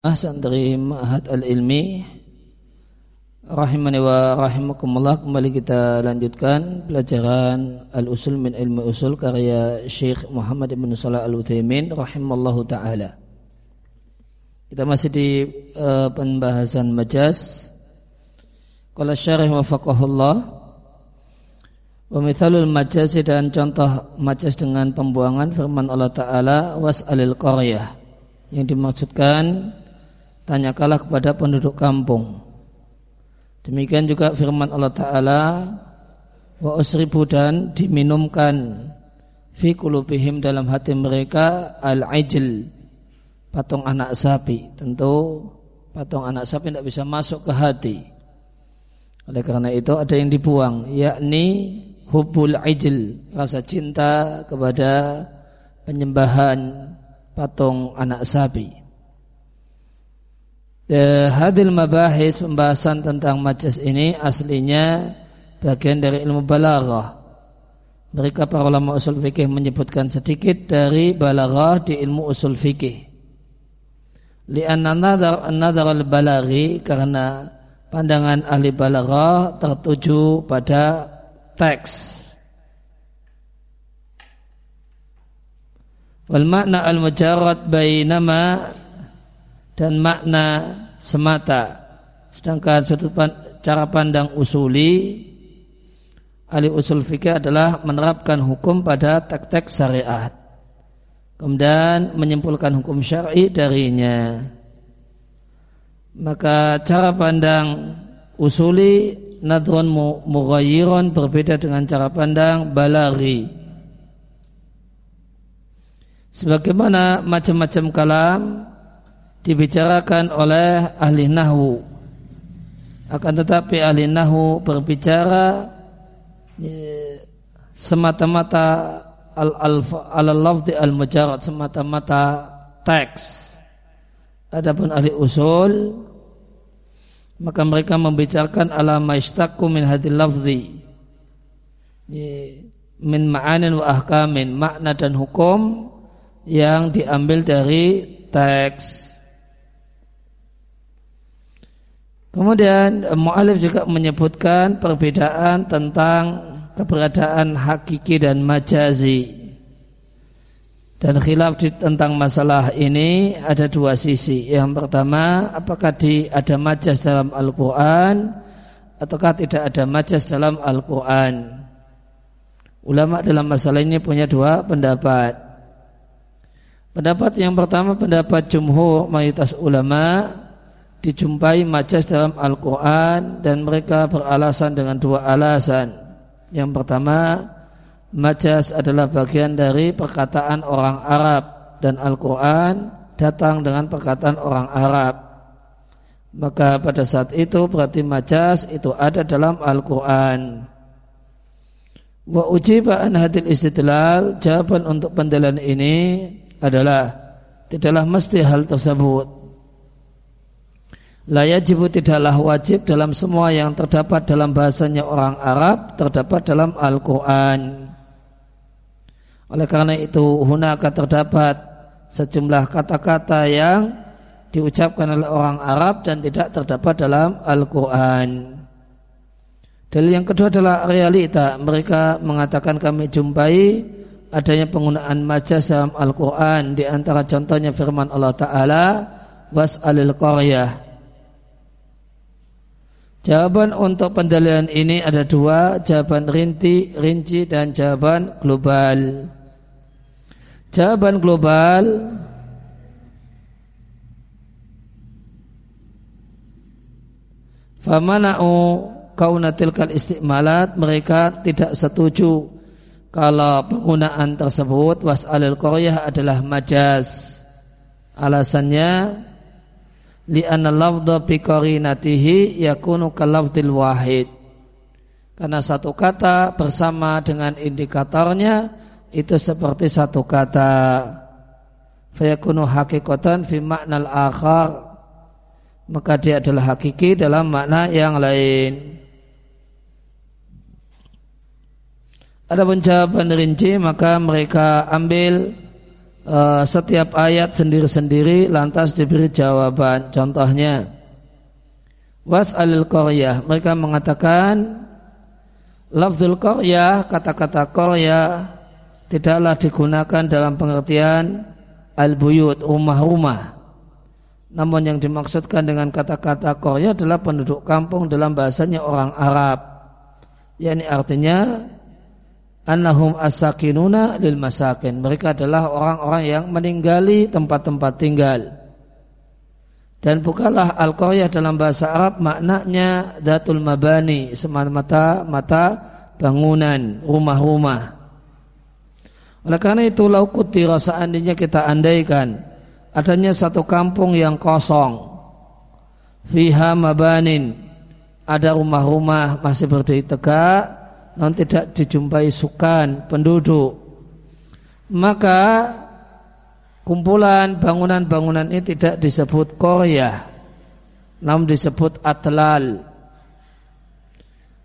santri Ma'had Al-Ilmi. Rahimani wa rahimakumullah Kembali kita lanjutkan Pelajaran Al-Usul min Ilmi Usul Karya Syekh Muhammad Ibn Salah Al-Uthaymin Rahimallahu ta'ala. Kita masih di uh, pembahasan majaz Kala syarih wa faqahullah Wa mithalul majaz dan contoh majaz dengan pembuangan firman Allah Ta'ala Was'alil qaryah Yang dimaksudkan tanyakanlah kepada penduduk kampung. Demikian juga firman Allah Ta'ala wa usribu dan diminumkan fi kulubihim dalam hati mereka al-ijl patung anak sapi. Tentu patung anak sapi tidak bisa masuk ke hati. Oleh karena itu ada yang dibuang yakni hubul ijl rasa cinta kepada penyembahan patung anak sapi hadil mabahis pembahasan tentang majas ini aslinya bagian dari ilmu balaghah. Mereka para ulama usul fikih menyebutkan sedikit dari balaghah di ilmu usul fikih. Lianna al-balaghi karena pandangan ahli balaghah tertuju pada teks. Wal makna al-mujarrad bainama dan makna semata. Sedangkan sudut cara pandang usuli ahli usul fikih adalah menerapkan hukum pada teks-teks syariat. Kemudian menyimpulkan hukum syar'i darinya. Maka cara pandang usuli nadron mughayyiron berbeda dengan cara pandang balaghi. Sebagaimana macam-macam kalam dibicarakan oleh ahli nahwu. Akan tetapi ahli nahwu berbicara ya, semata-mata al al lafzi al mujarrad semata-mata teks. Adapun ahli usul maka mereka membicarakan ala maistaqu min hadil lafzi. Ya, min ma'anin wa ahkamin makna dan hukum yang diambil dari teks Kemudian eh, Mu'alif juga menyebutkan perbedaan tentang keberadaan hakiki dan majazi. Dan khilaf di, tentang masalah ini ada dua sisi. Yang pertama, apakah di, ada majaz dalam Al-Quran ataukah tidak ada majaz dalam Al-Quran. Ulama dalam masalah ini punya dua pendapat. Pendapat yang pertama pendapat jumhur mayoritas ulama dijumpai majas dalam Al-Quran dan mereka beralasan dengan dua alasan. Yang pertama, majas adalah bagian dari perkataan orang Arab dan Al-Quran datang dengan perkataan orang Arab. Maka pada saat itu berarti majas itu ada dalam Al-Quran. Wa ujiba an hadil istidlal, jawaban untuk pendalilan ini adalah tidaklah mesti hal tersebut La yajibu tidaklah wajib dalam semua yang terdapat dalam bahasanya orang Arab terdapat dalam Al-Quran. Oleh karena itu hunaka terdapat sejumlah kata-kata yang diucapkan oleh orang Arab dan tidak terdapat dalam Al-Quran. Dalil yang kedua adalah realita. Mereka mengatakan kami jumpai adanya penggunaan majas dalam Al-Quran. Di antara contohnya firman Allah Ta'ala, Was'alil qaryah Jawaban untuk pendalilan ini ada dua, jawaban rinci, rinci dan jawaban global. Jawaban global Famana'u kaunatilkal istimalat mereka tidak setuju kalau penggunaan tersebut was'alil qaryah adalah majaz. Alasannya li'anna lafdha bi qarinatihi yakunu kalafdil wahid karena satu kata bersama dengan indikatornya itu seperti satu kata. Fayakunu hakikatan fi makna akhar. Maka dia adalah hakiki dalam makna yang lain. Ada jawaban rinci maka mereka ambil uh, setiap ayat sendiri-sendiri lantas diberi jawaban. Contohnya, was alil koryah. Mereka mengatakan lafzul koryah, kata-kata koryah tidaklah digunakan dalam pengertian al-buyut, rumah-rumah. Namun yang dimaksudkan dengan kata-kata Korea adalah penduduk kampung dalam bahasanya orang Arab. Yani artinya annahum asakinuna lil masakin. Mereka adalah orang-orang yang meninggali tempat-tempat tinggal. Dan bukalah al-qaryah dalam bahasa Arab maknanya datul mabani, semata-mata mata bangunan, rumah-rumah. Oleh karena itu laukuti seandainya kita andaikan adanya satu kampung yang kosong fiha mabanin ada rumah-rumah masih berdiri tegak non tidak dijumpai sukan penduduk maka kumpulan bangunan-bangunan ini tidak disebut Korea namun disebut atlal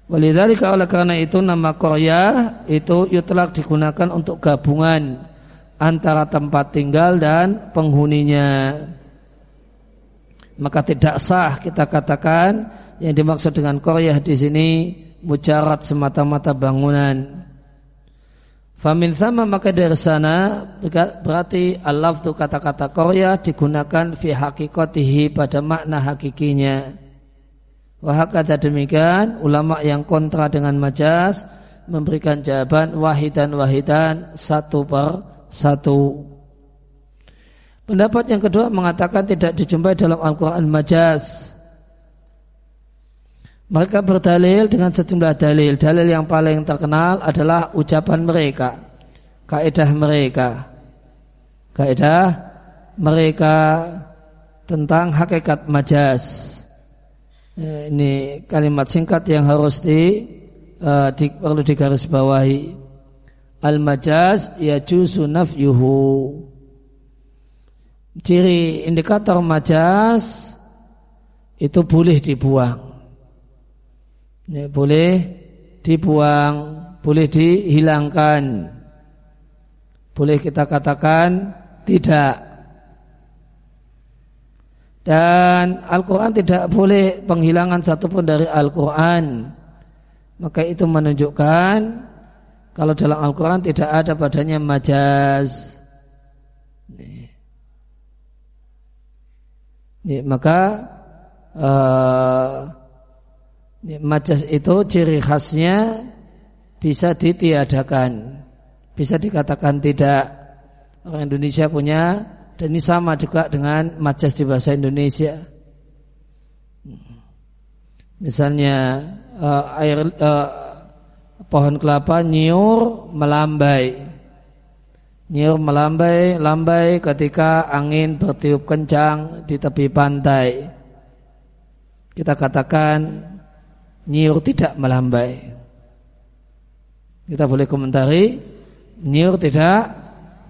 Walidhalika oleh karena itu nama Korea itu yutlak digunakan untuk gabungan antara tempat tinggal dan penghuninya. Maka tidak sah kita katakan yang dimaksud dengan Korea di sini mujarat semata-mata bangunan. Famin sama maka dari sana berarti Allah tu kata-kata Korea digunakan fi hakikotihi pada makna hakikinya. Wahakata demikian ulama yang kontra dengan majas memberikan jawaban wahidan wahidan satu per satu. Pendapat yang kedua mengatakan tidak dijumpai dalam Al-Quran majas. Mereka berdalil dengan sejumlah dalil. Dalil yang paling terkenal adalah ucapan mereka. Kaidah mereka. Kaidah mereka tentang hakikat majas. Eh, ini kalimat singkat yang harus di, uh, di perlu digarisbawahi. Al majaz ya nafyuhu. Ciri indikator majaz itu boleh dibuang. Ya, boleh dibuang, boleh dihilangkan. Boleh kita katakan tidak dan Al-Quran tidak boleh penghilangan satupun dari Al-Quran. Maka itu menunjukkan kalau dalam Al-Quran tidak ada padanya majaz. Nih. Maka uh, nih, majaz itu ciri khasnya bisa ditiadakan. Bisa dikatakan tidak. Orang Indonesia punya dan ini sama juga dengan majas di bahasa Indonesia. Misalnya uh, air uh, pohon kelapa nyiur melambai. Nyiur melambai, lambai ketika angin bertiup kencang di tepi pantai. Kita katakan nyiur tidak melambai. Kita boleh komentari nyiur tidak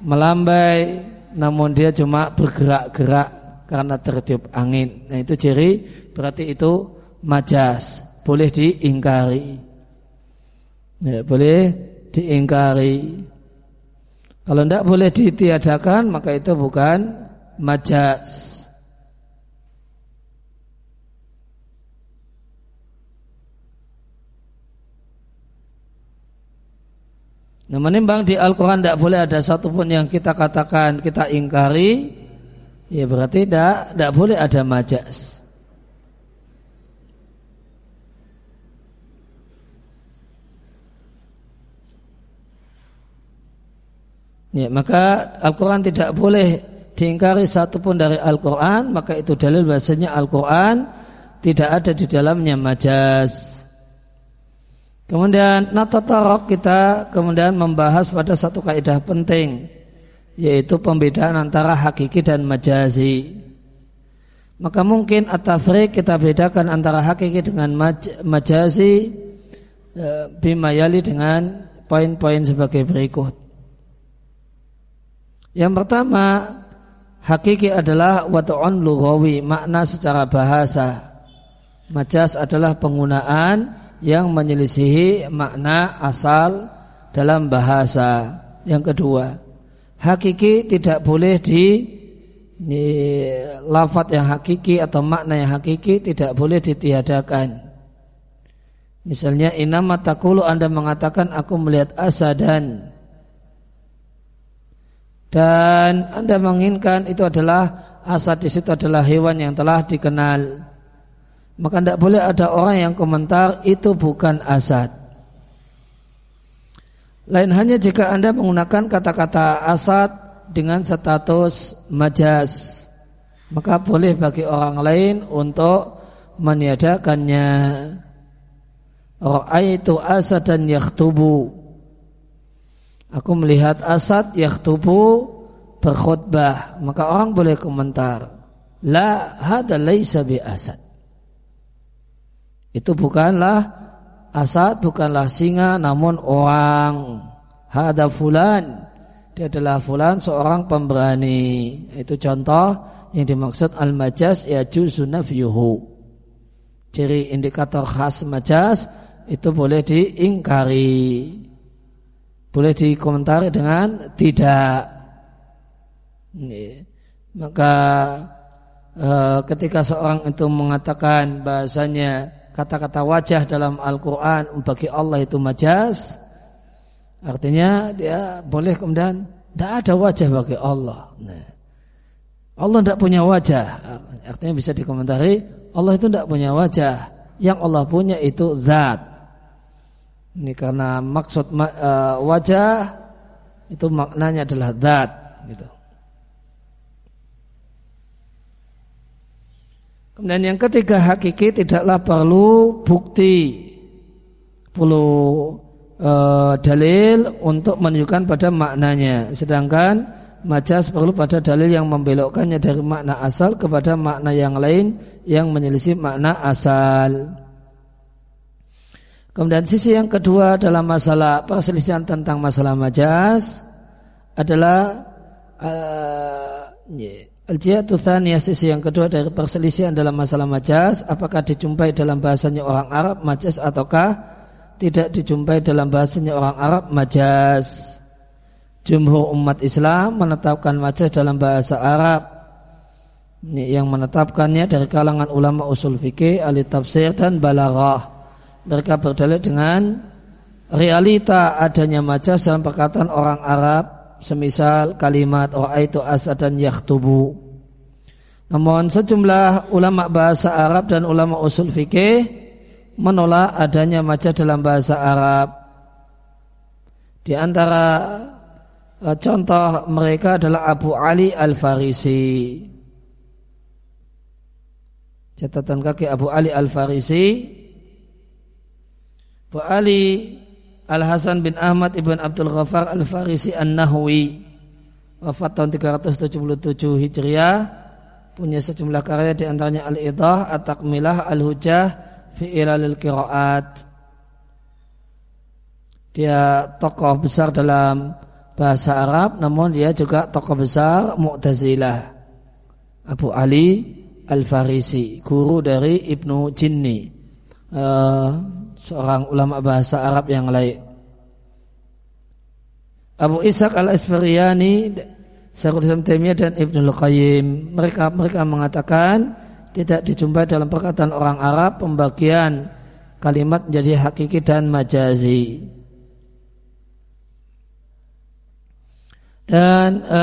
melambai namun dia cuma bergerak-gerak karena tertiup angin. Nah itu ciri berarti itu majas, boleh diingkari. Ya, boleh diingkari. Kalau tidak boleh ditiadakan maka itu bukan majas. Nah, menimbang di Al-Quran tidak boleh ada satupun yang kita katakan kita ingkari, ya berarti tidak tidak boleh ada majas. Ya, maka Al-Quran tidak boleh diingkari satupun dari Al-Quran, maka itu dalil bahasanya Al-Quran tidak ada di dalamnya majas. Kemudian natatarok kita kemudian membahas pada satu kaidah penting yaitu pembedaan antara hakiki dan majazi. Maka mungkin atafrik kita bedakan antara hakiki dengan maj majazi e, bimayali dengan poin-poin sebagai berikut. Yang pertama, hakiki adalah watu'un lughawi, makna secara bahasa. Majaz adalah penggunaan yang menyelisihi makna asal dalam bahasa. Yang kedua, hakiki tidak boleh di ini lafat yang hakiki atau makna yang hakiki tidak boleh ditiadakan. Misalnya inama takulu Anda mengatakan aku melihat asadan dan Anda menginginkan itu adalah asad di situ adalah hewan yang telah dikenal. Maka tidak boleh ada orang yang komentar itu bukan asad. Lain hanya jika Anda menggunakan kata-kata asad dengan status majas. Maka boleh bagi orang lain untuk meniadakannya. Ra'aitu asadan yakhtubu. Aku melihat asad yakhtubu berkhutbah. Maka orang boleh komentar. La hada laisa bi asad. Itu bukanlah asad, bukanlah singa, namun orang. Hada fulan. Dia adalah fulan seorang pemberani. Itu contoh yang dimaksud al-majas ya juzunafyuhu. Ciri indikator khas majas itu boleh diingkari. Boleh dikomentari dengan tidak. Maka e, ketika seorang itu mengatakan bahasanya kata-kata wajah dalam Al-Quran bagi Allah itu majas, artinya dia boleh kemudian tidak ada wajah bagi Allah. Nah, Allah tidak punya wajah, artinya bisa dikomentari Allah itu tidak punya wajah. Yang Allah punya itu zat. Ini karena maksud uh, wajah itu maknanya adalah zat gitu. Kemudian yang ketiga hakiki tidaklah perlu bukti perlu uh, dalil untuk menunjukkan pada maknanya. Sedangkan majas perlu pada dalil yang membelokkannya dari makna asal kepada makna yang lain yang menyelisih makna asal. Kemudian sisi yang kedua dalam masalah perselisihan tentang masalah majas adalah uh, Al-jihatu thaniyah sisi yang kedua dari perselisihan dalam masalah majas apakah dijumpai dalam bahasanya orang Arab majas ataukah tidak dijumpai dalam bahasanya orang Arab majas? Jumhur umat Islam menetapkan majas dalam bahasa Arab. Yang menetapkannya dari kalangan ulama usul fikih, ahli tafsir dan balaghah. Mereka berdalil dengan realita adanya majas dalam perkataan orang Arab semisal kalimat itu asad dan yakhtubu. Namun sejumlah ulama bahasa Arab dan ulama usul fikih menolak adanya majas dalam bahasa Arab. Di antara e, contoh mereka adalah Abu Ali Al-Farisi. Catatan kaki Abu Ali Al-Farisi. Wa Ali Al-Hasan bin Ahmad ibn Abdul Ghaffar Al-Farisi An-Nahwi wafat tahun 377 Hijriah punya sejumlah karya di antaranya Al-Idah, At-Takmilah, Al-Hujah fi Ilalil Qiraat. Dia tokoh besar dalam bahasa Arab namun dia juga tokoh besar Mu'tazilah. Abu Ali Al-Farisi, guru dari Ibnu Jinni. Uh, seorang ulama bahasa Arab yang lain. Abu Ishaq al-Asfariyani, Syekhul Islam Taimiyah dan Ibnu Qayyim mereka mereka mengatakan tidak dijumpai dalam perkataan orang Arab pembagian kalimat menjadi hakiki dan majazi. Dan e,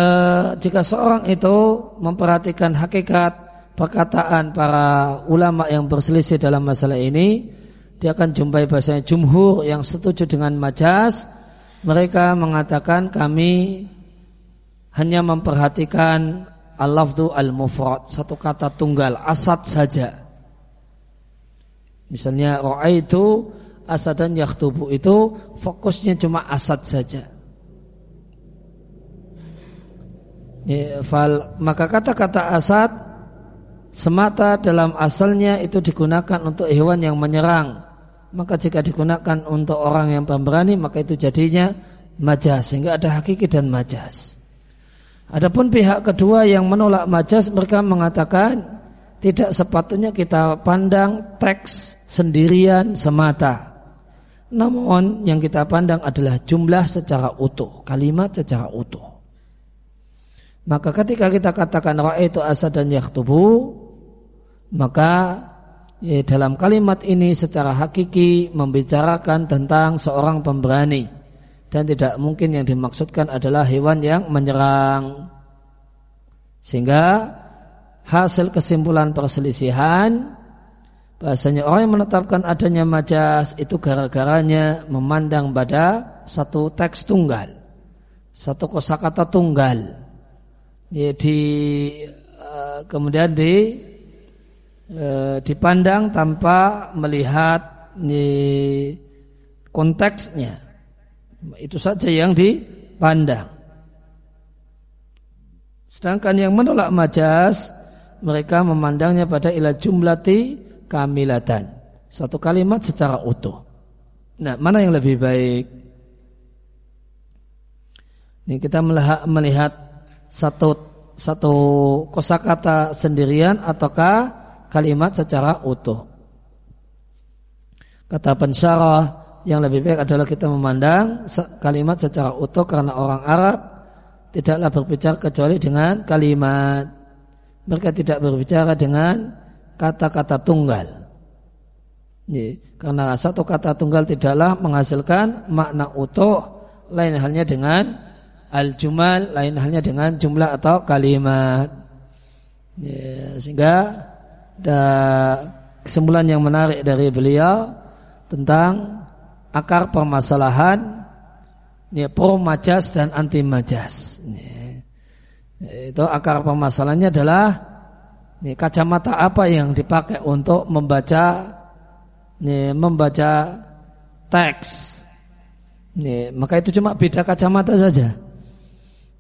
jika seorang itu memperhatikan hakikat perkataan para ulama yang berselisih dalam masalah ini, dia akan jumpai bahasanya jumhur yang setuju dengan majas. Mereka mengatakan kami hanya memperhatikan al-lafdu al-mufrad satu kata tunggal asad saja. Misalnya roa itu asad dan yakhtubu itu fokusnya cuma asad saja. Fal, maka kata-kata asad semata dalam asalnya itu digunakan untuk hewan yang menyerang maka jika digunakan untuk orang yang pemberani maka itu jadinya majas sehingga ada hakiki dan majas. Adapun pihak kedua yang menolak majas mereka mengatakan tidak sepatutnya kita pandang teks sendirian semata. Namun yang kita pandang adalah jumlah secara utuh, kalimat secara utuh. Maka ketika kita katakan itu asad dan yakhtubu maka ya, dalam kalimat ini secara hakiki membicarakan tentang seorang pemberani dan tidak mungkin yang dimaksudkan adalah hewan yang menyerang. Sehingga hasil kesimpulan perselisihan bahasanya orang yang menetapkan adanya majas itu gara-garanya memandang pada satu teks tunggal, satu kosakata tunggal ya, di kemudian di uh, dipandang tanpa melihat ya, konteksnya. Itu saja yang dipandang. Sedangkan yang menolak majas mereka memandangnya pada ilah jumlati kamilatan. Satu kalimat secara utuh. Nah mana yang lebih baik? Ini kita melihat satu satu kosakata sendirian ataukah kalimat secara utuh. Kata pensyarah yang lebih baik adalah kita memandang kalimat secara utuh karena orang Arab tidaklah berbicara kecuali dengan kalimat. Mereka tidak berbicara dengan kata-kata tunggal. Ini, karena satu kata tunggal tidaklah menghasilkan makna utuh lain halnya dengan al-jumal lain halnya dengan jumlah atau kalimat. Ya, sehingga kesimpulan yang menarik dari beliau tentang akar permasalahan ya, pro majas dan anti majas. Ya, itu akar permasalahannya adalah ya, kacamata apa yang dipakai untuk membaca ya, membaca teks. Ya, maka itu cuma beda kacamata saja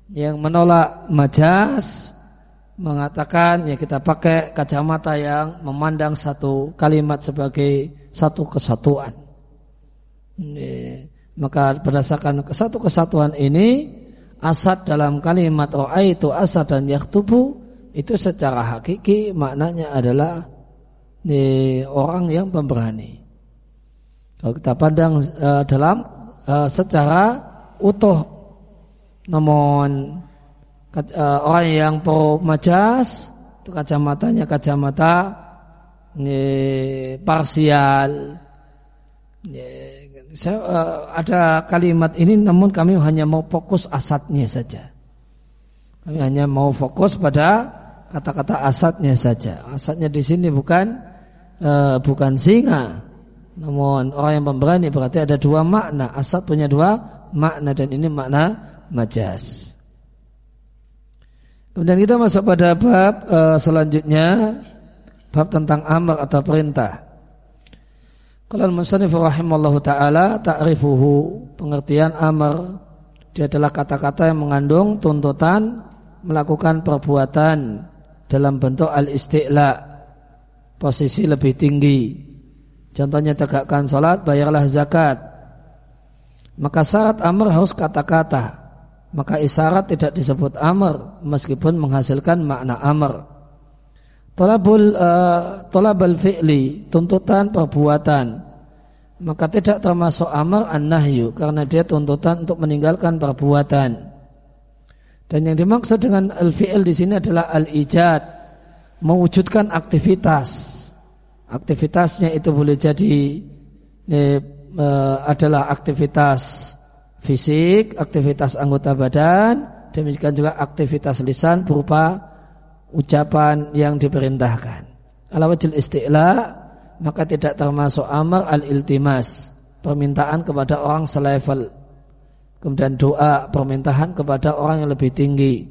yang menolak majas mengatakan ya kita pakai kacamata yang memandang satu kalimat sebagai satu kesatuan. Ini, maka berdasarkan satu kesatuan ini asad dalam kalimat oh itu asad dan yaktubu itu secara hakiki maknanya adalah ini, orang yang pemberani. Kalau kita pandang uh, dalam uh, secara utuh namun orang yang pro majas itu kacamatanya kacamata ini parsial. Ini, saya, uh, ada kalimat ini namun kami hanya mau fokus asadnya saja. Kami hanya mau fokus pada kata-kata asadnya saja. Asadnya di sini bukan uh, bukan singa. Namun orang yang pemberani berarti ada dua makna. Asad punya dua makna dan ini makna majas. Kemudian kita masuk pada bab uh, selanjutnya bab tentang amr atau perintah. Kalau musannif rahimallahu taala ta'rifuhu pengertian amr dia adalah kata-kata yang mengandung tuntutan melakukan perbuatan dalam bentuk al-isti'la posisi lebih tinggi. Contohnya tegakkan salat, bayarlah zakat. Maka syarat amr harus kata-kata maka isyarat tidak disebut amr meskipun menghasilkan makna amr. Tolabul uh, tolabal fi'li tuntutan perbuatan maka tidak termasuk amr an-nahyu karena dia tuntutan untuk meninggalkan perbuatan. Dan yang dimaksud dengan al-fi'il di sini adalah al-ijad, mewujudkan aktivitas. Aktivitasnya itu boleh jadi eh, adalah aktivitas fisik, aktivitas anggota badan, demikian juga aktivitas lisan berupa ucapan yang diperintahkan. Ala wajil isti'la maka tidak termasuk amar al-iltimas, permintaan kepada orang selevel. Kemudian doa, permintaan kepada orang yang lebih tinggi.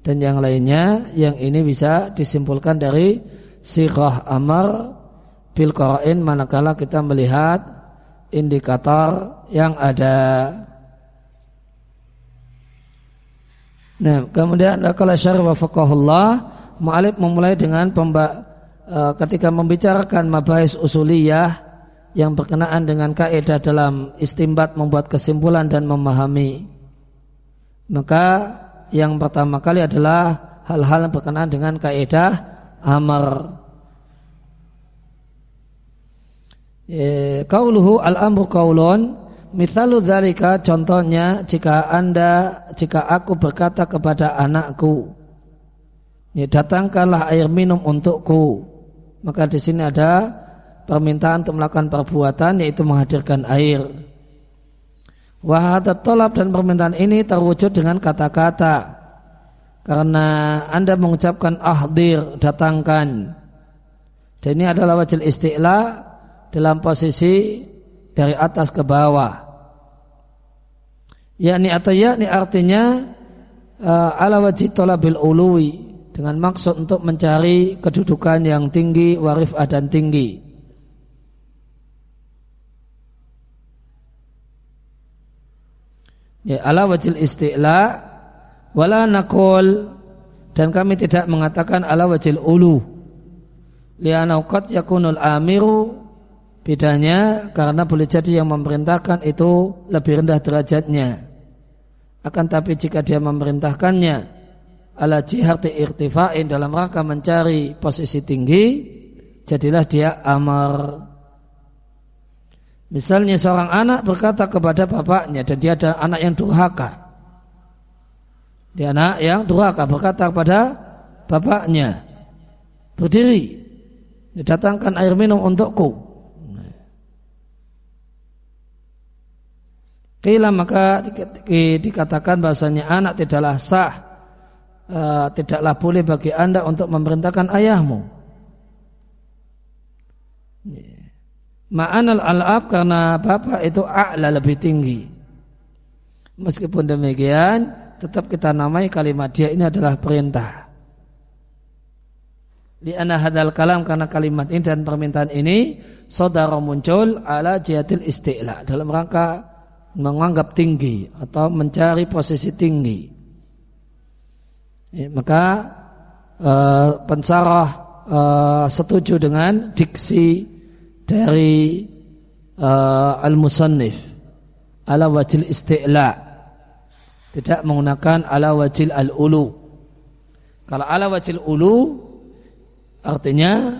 Dan yang lainnya yang ini bisa disimpulkan dari sirah amar bil manakala kita melihat indikator yang ada Nah, kemudian kalau syarah wafaqahullah, mu'alib memulai dengan pemba, uh, ketika membicarakan mabahis usuliyah yang berkenaan dengan kaidah dalam istimbat membuat kesimpulan dan memahami. Maka yang pertama kali adalah hal-hal yang berkenaan dengan kaidah amar. Kauluhu al-amru kaulun Misalu dzalika contohnya jika Anda jika aku berkata kepada anakku ya datangkanlah air minum untukku. Maka di sini ada permintaan untuk melakukan perbuatan yaitu menghadirkan air. Wahadat tolap dan permintaan ini terwujud dengan kata-kata. Karena Anda mengucapkan ahdir datangkan. Dan ini adalah wajil isti'la dalam posisi dari atas ke bawah. Yakni yakni artinya uh, ala wajib tolabil ului dengan maksud untuk mencari kedudukan yang tinggi, warif dan tinggi. Ya, ala wajil isti'la wala nakul dan kami tidak mengatakan ala wajil ulu lianau qad yakunul amiru Bedanya karena boleh jadi yang memerintahkan itu lebih rendah derajatnya. Akan tapi jika dia memerintahkannya ala jihati irtifa'in dalam rangka mencari posisi tinggi, jadilah dia amar. Misalnya seorang anak berkata kepada bapaknya dan dia adalah anak yang durhaka. Dia anak yang durhaka berkata kepada bapaknya, berdiri, datangkan air minum untukku. Kila maka dikatakan bahasanya anak tidaklah sah, uh, tidaklah boleh bagi anda untuk memerintahkan ayahmu. Ma'anal al-ab karena bapak itu a'la lebih tinggi. Meskipun demikian, tetap kita namai kalimat dia ini adalah perintah. Di hadal kalam karena kalimat ini dan permintaan ini saudara muncul ala jihatil isti'la dalam rangka menganggap tinggi atau mencari posisi tinggi. Ya, maka uh, pensarah uh, setuju dengan diksi dari uh, al-musannif ala wajil isti'la tidak menggunakan ala wajil al-ulu. Kalau ala wajil ulu artinya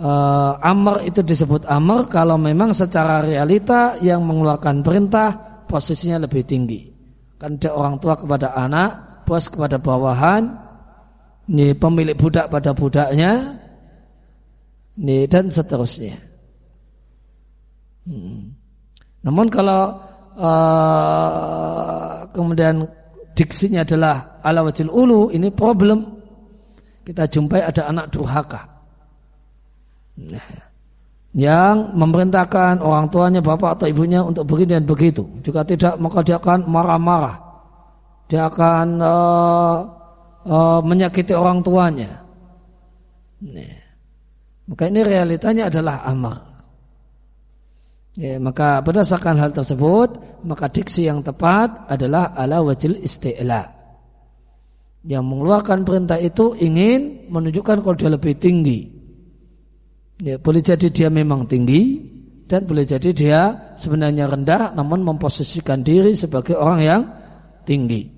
uh, amr itu disebut amr kalau memang secara realita yang mengeluarkan perintah posisinya lebih tinggi. Kan ada orang tua kepada anak, bos kepada bawahan, ini pemilik budak pada budaknya, ini dan seterusnya. Hmm. Namun kalau uh, kemudian diksinya adalah ala wajil ulu, ini problem. Kita jumpai ada anak durhaka yang memerintahkan orang tuanya, bapak atau ibunya untuk begini dan begitu. Jika tidak, maka dia akan marah-marah. Dia akan uh, uh, menyakiti orang tuanya. Nih. Maka ini realitanya adalah amar. Ya, maka berdasarkan hal tersebut, maka diksi yang tepat adalah ala wajil isti'la. Yang mengeluarkan perintah itu ingin menunjukkan kalau dia lebih tinggi Ya, boleh jadi dia memang tinggi dan boleh jadi dia sebenarnya rendah namun memposisikan diri sebagai orang yang tinggi.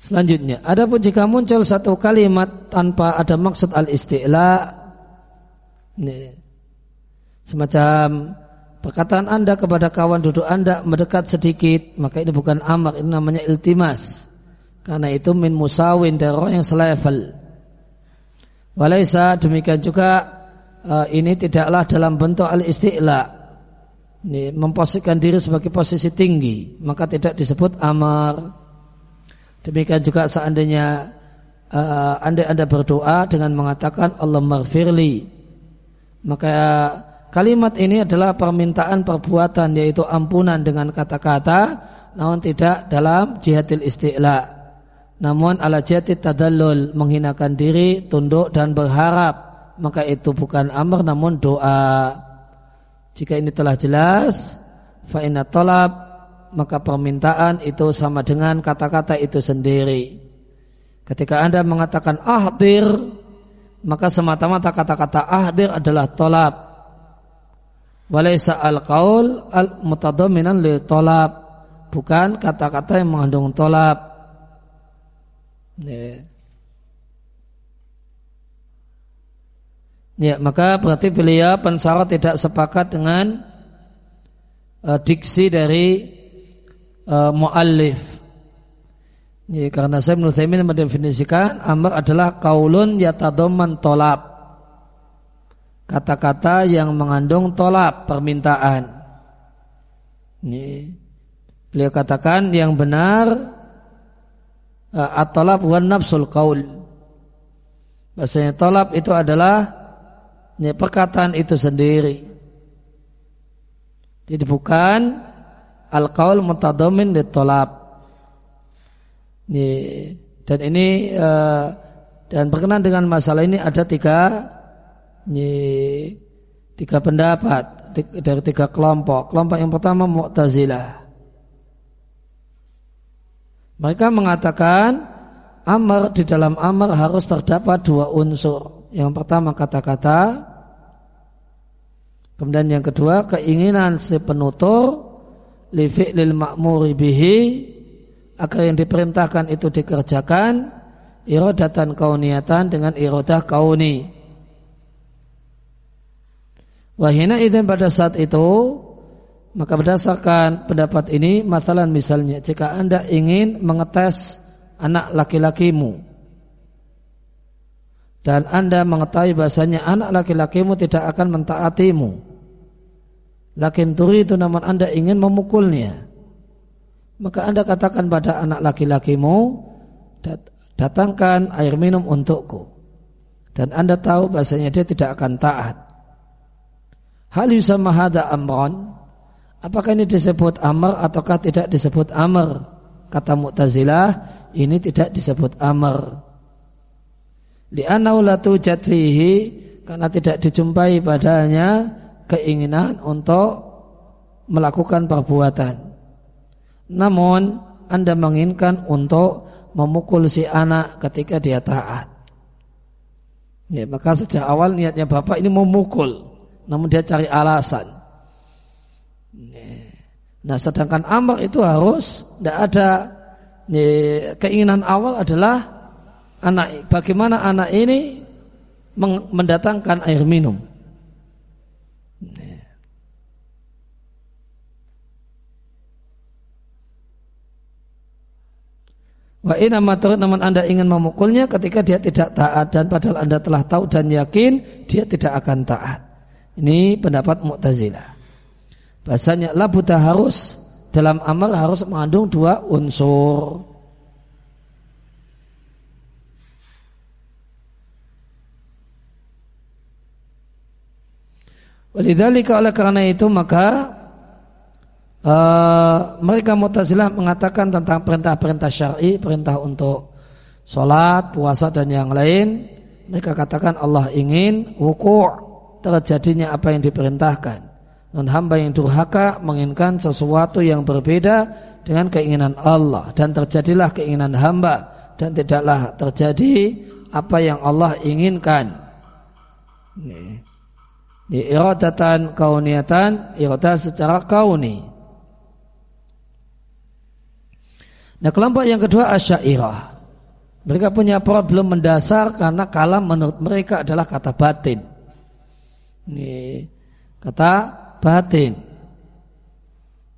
Selanjutnya, adapun jika muncul satu kalimat tanpa ada maksud al-isti'la semacam perkataan Anda kepada kawan duduk Anda mendekat sedikit, maka ini bukan amar, ini namanya iltimas. Karena itu min musawin dari yang selevel. Walaisa demikian juga uh, ini tidaklah dalam bentuk al-isti'la. Ini memposisikan diri sebagai posisi tinggi, maka tidak disebut amar. Demikian juga seandainya uh, anda anda berdoa dengan mengatakan Allah maghfirli, maka kalimat ini adalah permintaan perbuatan yaitu ampunan dengan kata-kata, namun tidak dalam jihadil isti'la. Namun ala jati tadallul menghinakan diri, tunduk dan berharap maka itu bukan amr namun doa. Jika ini telah jelas, fa inna talab maka permintaan itu sama dengan kata-kata itu sendiri. Ketika Anda mengatakan ahdir, maka semata-mata kata-kata ahdir adalah tolab. Walaysa al-qaul al-mutadaminan li tolab. Bukan kata-kata yang mengandung tolab. Ya, maka berarti beliau pensara tidak sepakat dengan uh, diksi dari uh, muallif. Ya, karena saya menurut saya mendefinisikan amr adalah kaulun yatadoman tolab. Kata-kata yang mengandung tolab permintaan. Ini beliau katakan yang benar at-talab wan nafsul qaul. Bahasanya tolab itu adalah ya, perkataan itu sendiri. Jadi bukan al-qaul mutadamin ditolab. Dan ini uh, dan berkenan dengan masalah ini ada tiga tiga pendapat dari tiga kelompok. Kelompok yang pertama Mu'tazilah. Mereka mengatakan amar di dalam amar harus terdapat dua unsur. Yang pertama kata-kata, Kemudian yang kedua keinginan si penutur li fi'lil ma'muri bihi agar yang diperintahkan itu dikerjakan irodatan kauniatan dengan irodah kauni. Wahina idin pada saat itu maka berdasarkan pendapat ini masalah misalnya jika anda ingin mengetes anak laki-lakimu dan anda mengetahui bahasanya anak laki-lakimu tidak akan mentaatimu Lakin turi itu namun anda ingin memukulnya. Maka anda katakan pada anak laki-lakimu, datangkan air minum untukku. Dan anda tahu bahasanya dia tidak akan taat. Hal yusama hada amron. Apakah ini disebut amr ataukah tidak disebut amr? Kata Mu'tazilah, ini tidak disebut amr. Li'anau la tujad karena tidak dijumpai padanya keinginan untuk melakukan perbuatan. Namun Anda menginginkan untuk memukul si anak ketika dia taat. Ya, maka sejak awal niatnya bapak ini memukul, namun dia cari alasan. Nah, sedangkan amr itu harus tidak ada ya, keinginan awal adalah anak bagaimana anak ini mendatangkan air minum. Wa ina maturut namun anda ingin memukulnya ketika dia tidak taat dan padahal anda telah tahu dan yakin dia tidak akan taat. Ini pendapat Mu'tazilah. Bahasanya labuta harus dalam amal harus mengandung dua unsur. Walidhalika oleh karena itu maka uh, mereka Mu'tazilah mengatakan tentang perintah-perintah syar'i, perintah untuk sholat, puasa dan yang lain. Mereka katakan Allah ingin wuku' terjadinya apa yang diperintahkan. Dan hamba yang durhaka menginginkan sesuatu yang berbeda dengan keinginan Allah dan terjadilah keinginan hamba dan tidaklah terjadi apa yang Allah inginkan. Ini iradatan kauniatan, iradah secara kauni. Nah kelompok yang kedua asyairah. Mereka punya problem mendasar karena kalam menurut mereka adalah kata batin. Ini kata batin.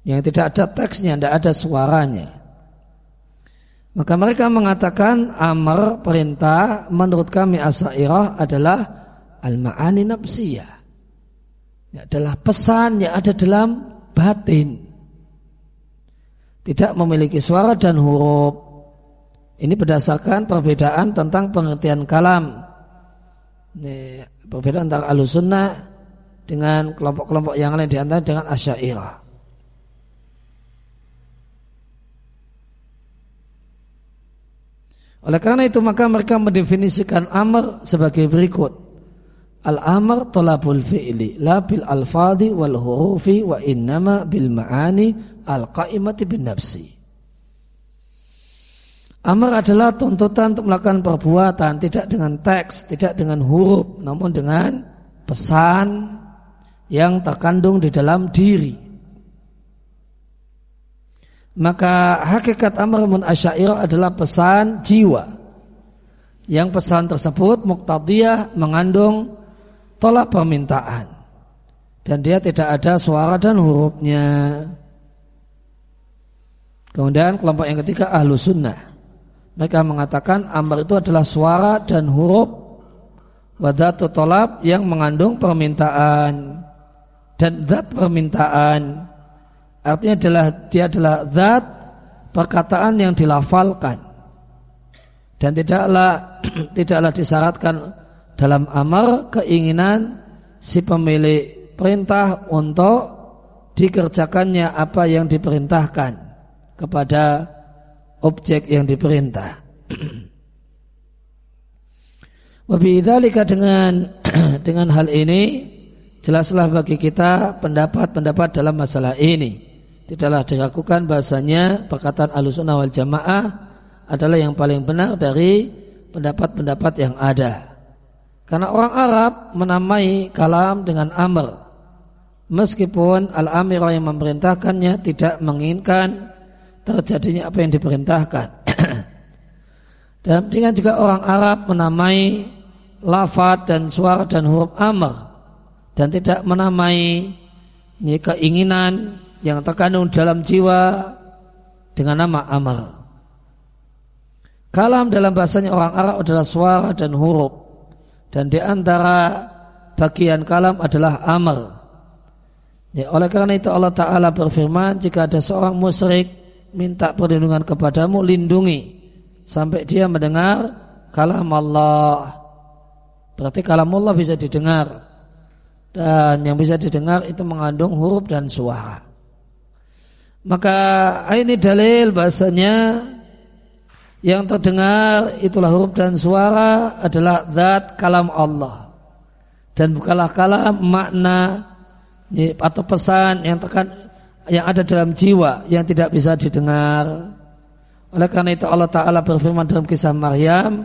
Yang tidak ada teksnya, tidak ada suaranya. Maka mereka mengatakan amar perintah menurut kami asyairah adalah al-ma'ani nafsiyah adalah pesan yang ada dalam batin. Tidak memiliki suara dan huruf. Ini berdasarkan perbedaan tentang pengertian kalam. Ini perbedaan antara alusunnah dengan kelompok-kelompok yang lain di antara dengan asyairah. Oleh karena itu maka mereka mendefinisikan amr sebagai berikut. Al-amr talabul fi'li la bil alfadi wal hurufi wa innama bil ma'ani al-qaimati bin nafsi. Amr adalah tuntutan untuk melakukan perbuatan tidak dengan teks, tidak dengan huruf, namun dengan pesan yang terkandung di dalam diri. Maka hakikat amr mun asyairah adalah pesan jiwa. Yang pesan tersebut muktadiyah mengandung tolak permintaan dan dia tidak ada suara dan hurufnya. Kemudian kelompok yang ketiga ahlu sunnah. Mereka mengatakan amar itu adalah suara dan huruf wadatu tolab yang mengandung permintaan dan zat permintaan artinya adalah dia adalah zat perkataan yang dilafalkan dan tidaklah tidaklah disyaratkan dalam amar keinginan si pemilik perintah untuk dikerjakannya apa yang diperintahkan kepada objek yang diperintah. Wabidzalika dengan dengan hal ini jelaslah bagi kita pendapat-pendapat dalam masalah ini. Tidaklah diragukan bahasanya perkataan alusunah wal jamaah adalah yang paling benar dari pendapat-pendapat yang ada. Karena orang Arab menamai kalam dengan amr. Meskipun al-amir yang memerintahkannya tidak menginginkan terjadinya apa yang diperintahkan. Dan dengan juga orang Arab menamai lafad dan suara dan huruf amr dan tidak menamai ini keinginan yang terkandung dalam jiwa dengan nama amr. Kalam dalam bahasanya orang Arab adalah suara dan huruf dan di antara bagian kalam adalah amr. Ya, oleh karena itu Allah Ta'ala berfirman jika ada seorang musyrik minta perlindungan kepadamu lindungi sampai dia mendengar kalam Allah. Berarti kalam Allah bisa didengar dan yang bisa didengar itu mengandung huruf dan suara. Maka ini dalil bahasanya yang terdengar itulah huruf dan suara adalah zat kalam Allah dan bukanlah kalam makna atau pesan yang tekan yang ada dalam jiwa yang tidak bisa didengar oleh karena itu Allah Ta'ala berfirman dalam kisah Maryam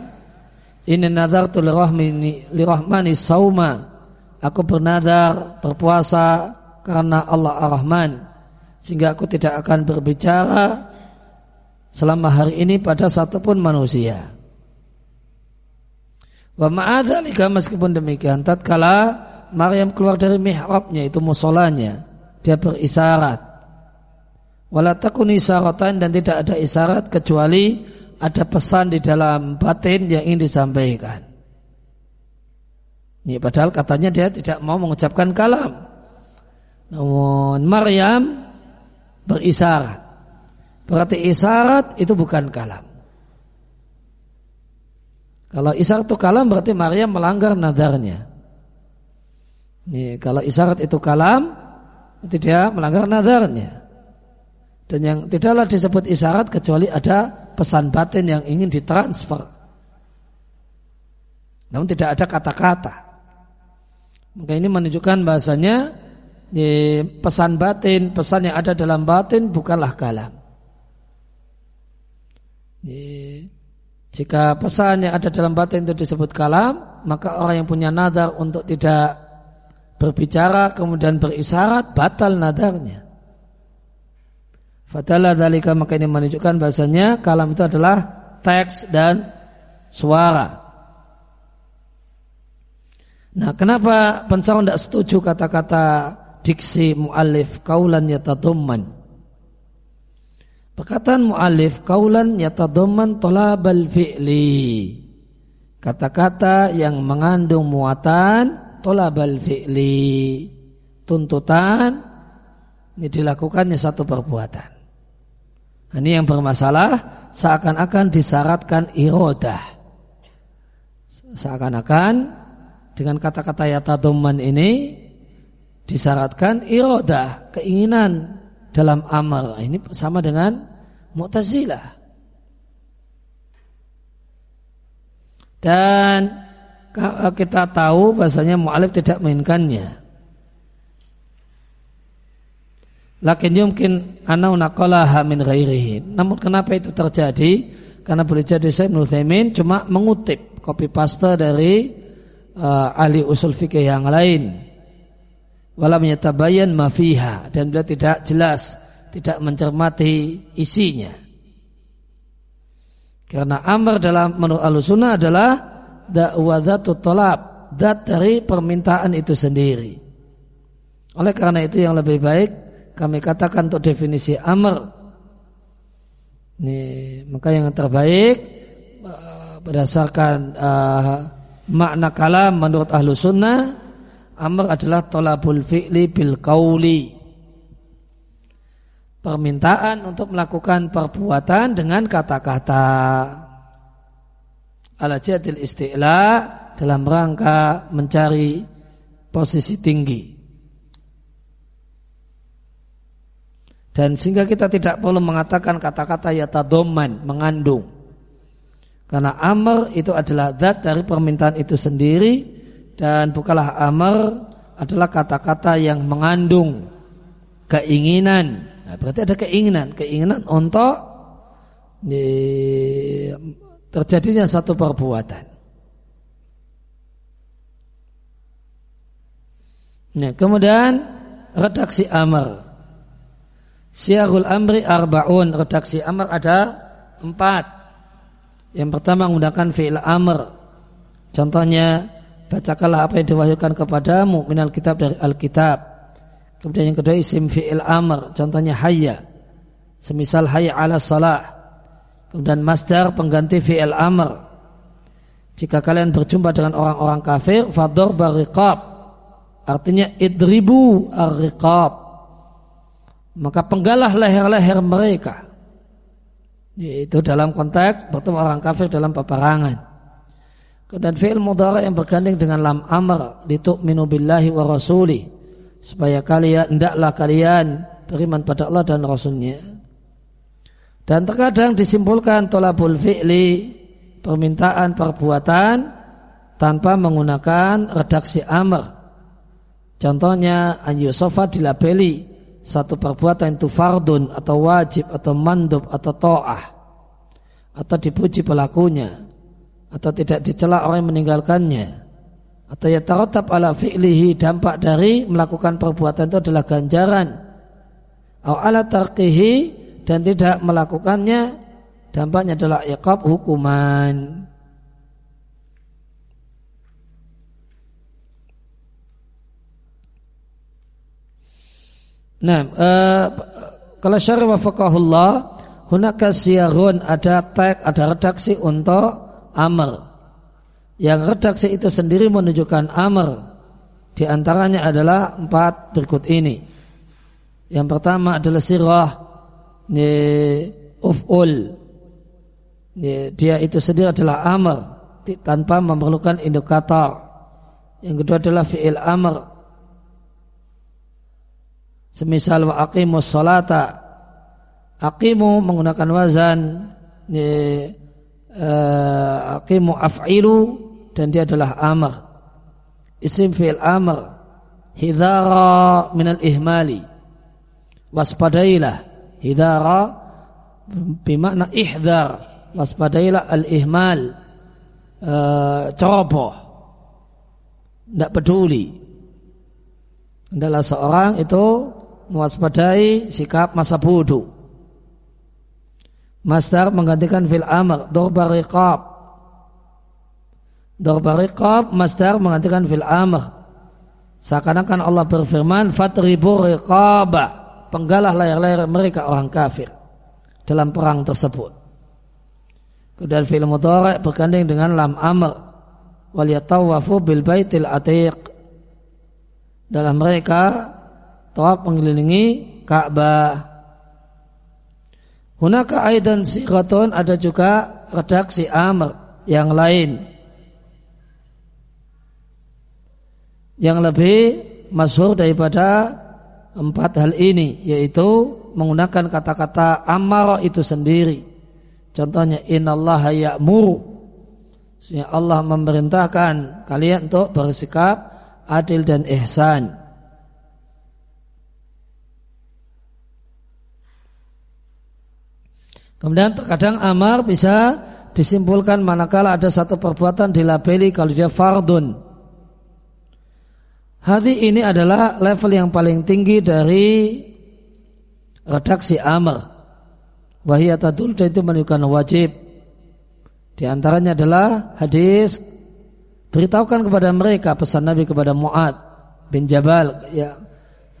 Ini nazartu lirahmani, lirahmani sauma Aku bernadar berpuasa karena Allah Ar-Rahman Sehingga aku tidak akan berbicara selama hari ini pada satupun manusia Wa ma'adhalika meskipun demikian tatkala Maryam keluar dari mihrabnya itu musolanya dia berisarat Wala takun isaratan dan tidak ada isyarat kecuali ada pesan di dalam batin yang ingin disampaikan. Ini padahal katanya dia tidak mau mengucapkan kalam. Namun Maryam berisyarat. Berarti isyarat itu bukan kalam. Kalau isyarat itu kalam berarti Maryam melanggar nadarnya. Ini, kalau isyarat itu kalam, itu dia melanggar nadarnya. Dan yang tidaklah disebut isyarat kecuali ada pesan batin yang ingin ditransfer. Namun tidak ada kata-kata. Maka ini menunjukkan bahasanya pesan batin, pesan yang ada dalam batin bukanlah kalam. Jika pesan yang ada dalam batin itu disebut kalam, maka orang yang punya nadar untuk tidak berbicara kemudian berisyarat batal nadarnya. Fadala dalika maka ini menunjukkan bahasanya kalam itu adalah teks dan suara. Nah, kenapa pencawan tidak setuju kata-kata diksi mu'alif kaulan yatadumman? Perkataan mu'alif kaulan yatadumman tolabal fi'li. Kata-kata yang mengandung muatan tolabal fi'li. Tuntutan ini dilakukannya satu perbuatan. Ini yang bermasalah seakan-akan disyaratkan irodah. Seakan-akan dengan kata-kata yataduman ini disyaratkan irodah, keinginan dalam amal. Ini sama dengan Mu'tazilah. Dan kita tahu bahasanya mu'alif tidak menginginkannya. Lakin yumkin anau naqalaha min ghairihi. Namun kenapa itu terjadi? Karena boleh jadi saya Nuthaimin cuma mengutip copy paste dari uh, ahli usul fikih yang lain. Walam yatabayan mafiha dan beliau tidak jelas, tidak mencermati isinya. Karena amr dalam menurut al adalah dakwadzatu tolab dat dari permintaan itu sendiri. Oleh karena itu yang lebih baik kami katakan untuk definisi amr. Ini, maka yang terbaik uh, berdasarkan uh, makna kalam menurut ahlu sunnah amr adalah tolabul fi'li bil kauli permintaan untuk melakukan perbuatan dengan kata-kata ala jadil isti'la dalam rangka mencari posisi tinggi. Dan sehingga kita tidak perlu mengatakan kata-kata yatadoman, mengandung. Karena amr itu adalah zat dari permintaan itu sendiri dan bukalah amr adalah kata-kata yang mengandung keinginan. Nah, berarti ada keinginan, keinginan untuk terjadinya satu perbuatan. Nah, kemudian redaksi amr. Syiarul amri arbaun. Redaksi amr ada empat. Yang pertama menggunakan fi'il amr. Contohnya, bacakanlah apa yang diwahyukan kepadamu minal kitab dari Alkitab. Kemudian yang kedua isim fi'il amr. Contohnya hayya. Semisal hayya ala salah. Kemudian masdar pengganti fi'il amr. Jika kalian berjumpa dengan orang-orang kafir, fador bariqab. Artinya idribu ar-riqab. Maka penggalah leher-leher mereka. Itu dalam konteks bertemu orang kafir dalam peperangan. Kemudian fi'il mudhara yang bergandeng dengan lam amr litu'minu billahi wa rasuli supaya kalian hendaklah kalian beriman pada Allah dan Rasulnya dan terkadang disimpulkan tolabul fi'li permintaan perbuatan tanpa menggunakan redaksi amr. Contohnya an yusofa dilabeli satu perbuatan itu fardun atau wajib atau mandub atau to'ah. Atau dipuji pelakunya. Atau tidak dicela orang yang meninggalkannya. Atau ya tarotab ala fi'lihi dampak dari melakukan perbuatan itu adalah ganjaran. Atau ala tarkihi dan tidak melakukannya dampaknya adalah iqab hukuman. Nah, uh, kalau syarah wafakahullah, hunaka siyarun ada tag, ada redaksi untuk amr. Yang redaksi itu sendiri menunjukkan amr. Di antaranya adalah empat berikut ini. Yang pertama adalah sirah ni uf'ul dia itu sendiri adalah amr tanpa memerlukan indikator yang kedua adalah fi'il amr semisal wa aqimus salata aqimu menggunakan wazan ni uh, aqimu af'ilu dan dia adalah amr. Isim fi'il amr hidara minal ihmali. Waspadailah hidara bimakna ihdar waspadailah al-ihmal uh, ceroboh. Tidak peduli. Adalah seorang itu mewaspadai sikap masa bodoh. Masdar menggantikan fil amr dorba riqab. Dorba riqab masdar menggantikan fil amr. Seakan-akan Allah berfirman fatribu riqaba. Penggalah layar-layar mereka orang kafir dalam perang tersebut. Kemudian film mudhari bergandeng dengan lam amr. Wal yatawafu bil baitil atiq. Dalam mereka tawaf mengelilingi Ka'bah. Hunaka aidan siratun ada juga redaksi amr yang lain yang lebih masyhur daripada empat hal ini yaitu menggunakan kata-kata amar itu sendiri. Contohnya innallaha ya'muru sehingga Allah memerintahkan kalian untuk bersikap adil dan ihsan. Kemudian terkadang amar bisa disimpulkan manakala ada satu perbuatan dilabeli kalau dia fardun Hati ini adalah level yang paling tinggi dari redaksi amr. Wahiyatadul itu menunjukkan wajib. Di antaranya adalah hadis beritahukan kepada mereka pesan Nabi kepada Mu'ad bin Jabal ya,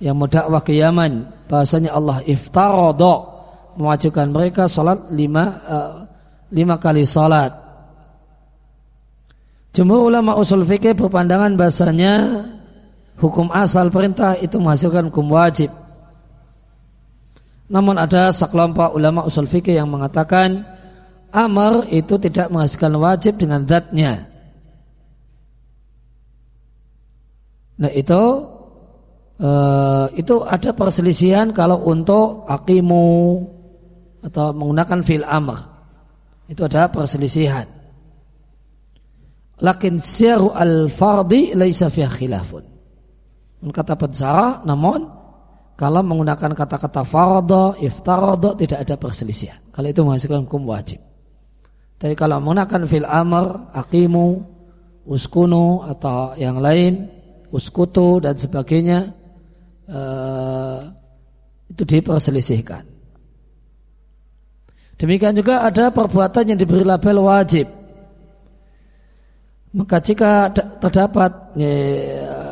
yang mendakwah ke Yaman bahasanya Allah iftarodo mewajibkan mereka salat lima uh, lima kali salat. Jumhur ulama usul fikih berpandangan bahasanya hukum asal perintah itu menghasilkan hukum wajib. Namun ada sekelompok ulama usul fikih yang mengatakan amar itu tidak menghasilkan wajib dengan zatnya. Nah itu uh, itu ada perselisihan kalau untuk akimu atau menggunakan fil amr itu ada perselisihan. Lakin siru al fardi laisa fiha khilafun. Kata pensara namun kalau menggunakan kata-kata farada, iftarada tidak ada perselisihan. Kalau itu menghasilkan hukum wajib. Tapi kalau menggunakan fil amr, akimu, uskunu atau yang lain uskutu dan sebagainya uh, itu diperselisihkan. Demikian juga ada perbuatan yang diberi label wajib. Maka jika terdapat ya,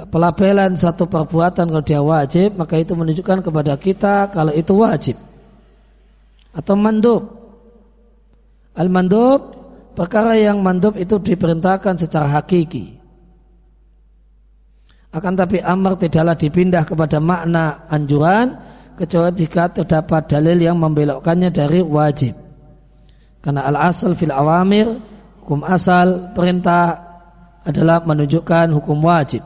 pelabelan satu perbuatan kalau dia wajib, maka itu menunjukkan kepada kita kalau itu wajib. Atau mandub. Al-mandub, perkara yang mandub itu diperintahkan secara hakiki. Akan tapi amar tidaklah dipindah kepada makna anjuran kecuali jika terdapat dalil yang membelokkannya dari wajib. Karena al-asal fil awamir hukum asal perintah adalah menunjukkan hukum wajib.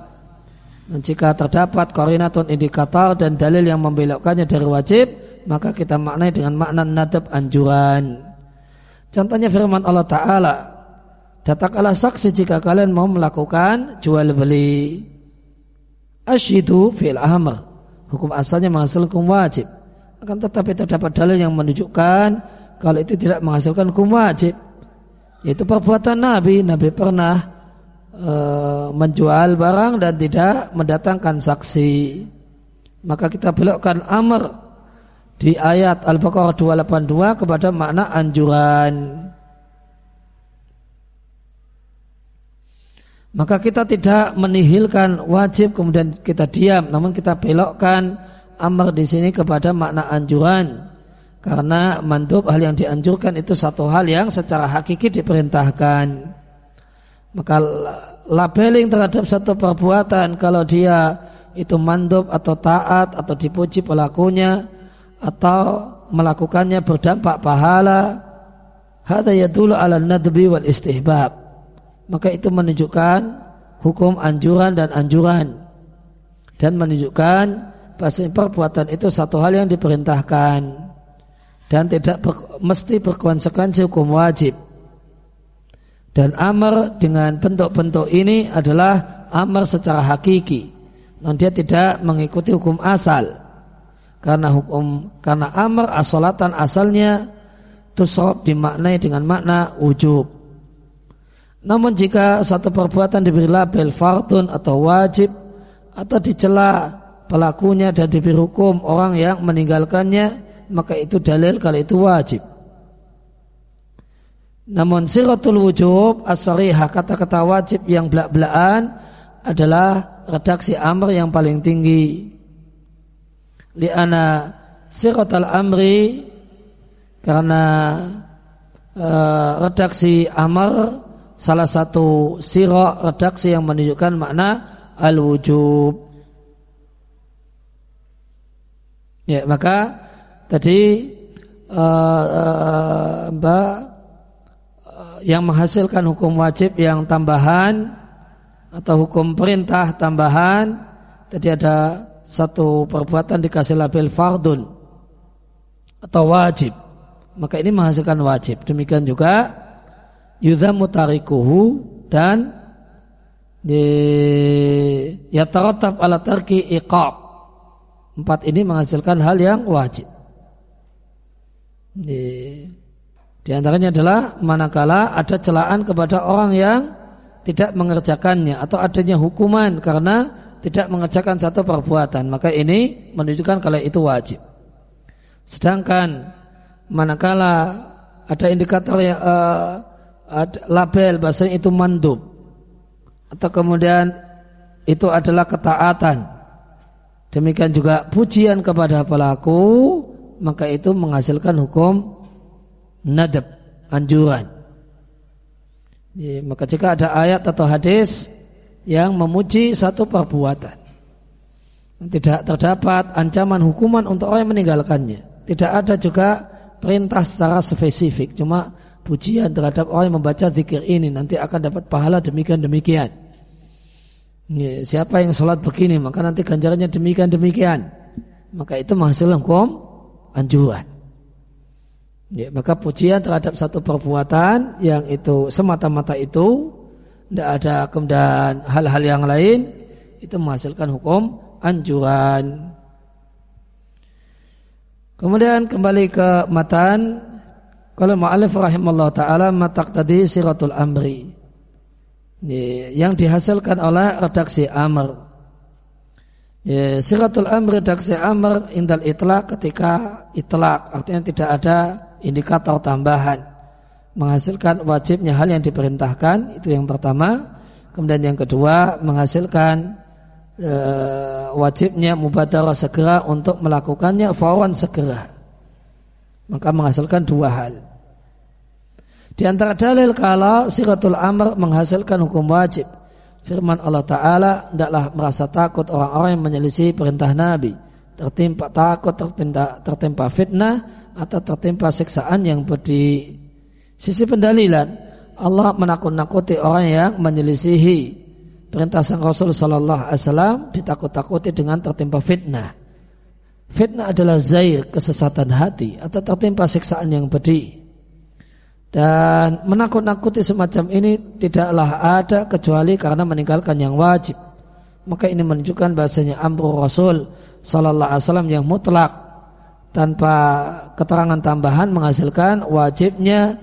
Dan jika terdapat koordinator indikator dan dalil yang membelokkannya dari wajib, maka kita maknai dengan makna nadab anjuran. Contohnya firman Allah Ta'ala, Datanglah saksi jika kalian mau melakukan jual beli. Asyidu fil amr. Hukum asalnya menghasilkan hukum wajib. Akan tetapi terdapat dalil yang menunjukkan kalau itu tidak menghasilkan hukum wajib. Yaitu perbuatan Nabi. Nabi pernah e, menjual barang dan tidak mendatangkan saksi. Maka kita belokkan amr di ayat Al-Baqarah 282 kepada makna anjuran. Maka kita tidak menihilkan wajib kemudian kita diam. Namun kita belokkan amar di sini kepada makna anjuran. Karena mandub hal yang dianjurkan itu satu hal yang secara hakiki diperintahkan. Maka labeling terhadap satu perbuatan kalau dia itu mandub atau taat atau dipuji pelakunya atau melakukannya berdampak pahala hada yadulu ala nadbi wal istihbab maka itu menunjukkan hukum anjuran dan anjuran. Dan menunjukkan bahasa perbuatan itu satu hal yang diperintahkan. Dan tidak ber, mesti berkonsekuensi hukum wajib. Dan amar dengan bentuk-bentuk ini adalah amar secara hakiki. Non dia tidak mengikuti hukum asal. Karena hukum karena amar asolatan asalnya tusrob dimaknai dengan makna wujub namun jika satu perbuatan diberi label fardun atau wajib atau dicela pelakunya dan diberi hukum orang yang meninggalkannya maka itu dalil kalau itu wajib. Namun siratul wujub as kata-kata wajib yang belak-belakan adalah redaksi amr yang paling tinggi. Liana siratul amri karena uh, redaksi amr salah satu sirah redaksi yang menunjukkan makna al-wujub. Ya, maka tadi uh, uh, Mbak uh, yang menghasilkan hukum wajib yang tambahan atau hukum perintah tambahan tadi ada satu perbuatan dikasih label fardun atau wajib maka ini menghasilkan wajib demikian juga yudhamu tarikuhu dan ya taratab ala tarki iqab. Empat ini menghasilkan hal yang wajib. Di, di antaranya adalah manakala ada celaan kepada orang yang tidak mengerjakannya atau adanya hukuman karena tidak mengerjakan satu perbuatan maka ini menunjukkan kalau itu wajib. Sedangkan manakala ada indikator yang uh, label bahasanya itu mandub atau kemudian itu adalah ketaatan. Demikian juga pujian kepada pelaku, maka itu menghasilkan hukum nadab, anjuran. Ya, maka jika ada ayat atau hadis yang memuji satu perbuatan, tidak terdapat ancaman hukuman untuk orang yang meninggalkannya. Tidak ada juga perintah secara spesifik, cuma pujian terhadap orang yang membaca zikir ini nanti akan dapat pahala demikian demikian. Ya, siapa yang sholat begini maka nanti ganjarannya demikian demikian. Maka itu menghasilkan hukum anjuran. Ya, maka pujian terhadap satu perbuatan yang itu semata-mata itu tidak ada kemudian hal-hal yang lain itu menghasilkan hukum anjuran. Kemudian kembali ke matan kalau mu'alif rahimahullah ta'ala matak tadi siratul amri. Yang dihasilkan oleh redaksi amr. Siratul amri redaksi amr indal itlak ketika itlak artinya tidak ada indikator tambahan. Menghasilkan wajibnya hal yang diperintahkan itu yang pertama. Kemudian yang kedua menghasilkan e, wajibnya mubadarah segera untuk melakukannya fawan segera. Maka menghasilkan dua hal di antara dalil kalau siratul amr menghasilkan hukum wajib firman Allah Ta'ala tidaklah merasa takut orang-orang yang menyelisih perintah Nabi tertimpa takut tertimpa, tertimpa fitnah atau tertimpa siksaan yang berdiri. Sisi pendalilan Allah menakut-nakuti orang yang menyelisihi perintah sang Rasul Sallallahu Alaihi Wasallam ditakut-takuti dengan tertimpa fitnah. Fitnah adalah zair kesesatan hati atau tertimpa siksaan yang pedih. Dan menakut-nakuti semacam ini tidaklah ada kecuali karena meninggalkan yang wajib. Maka ini menunjukkan bahasanya amru Rasul Sallallahu Alaihi Wasallam yang mutlak tanpa keterangan tambahan menghasilkan wajibnya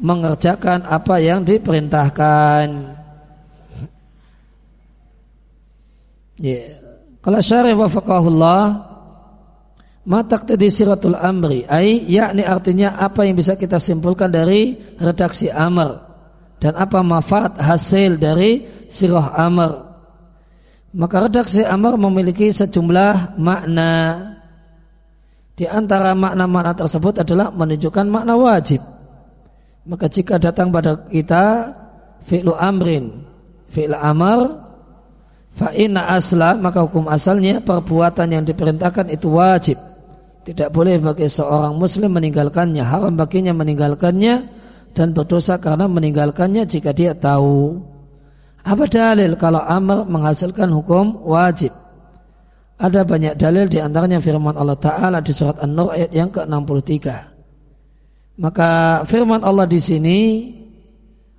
mengerjakan apa yang diperintahkan. Yeah. Kalau syarih wafakahullah Matak tadi siratul amri ay, yakni artinya apa yang bisa kita simpulkan dari redaksi amr dan apa manfaat hasil dari sirah amr maka redaksi amr memiliki sejumlah makna di antara makna-makna tersebut adalah menunjukkan makna wajib. Maka jika datang pada kita fi'lu amrin, fi'lu amar, fa'ina asla, maka hukum asalnya perbuatan yang diperintahkan itu wajib. Tidak boleh bagi seorang muslim meninggalkannya, haram baginya meninggalkannya dan berdosa karena meninggalkannya jika dia tahu. Apa dalil kalau amar menghasilkan hukum wajib? Ada banyak dalil di antaranya firman Allah Ta'ala di surat An-Nur ayat yang ke-63. Maka firman Allah di sini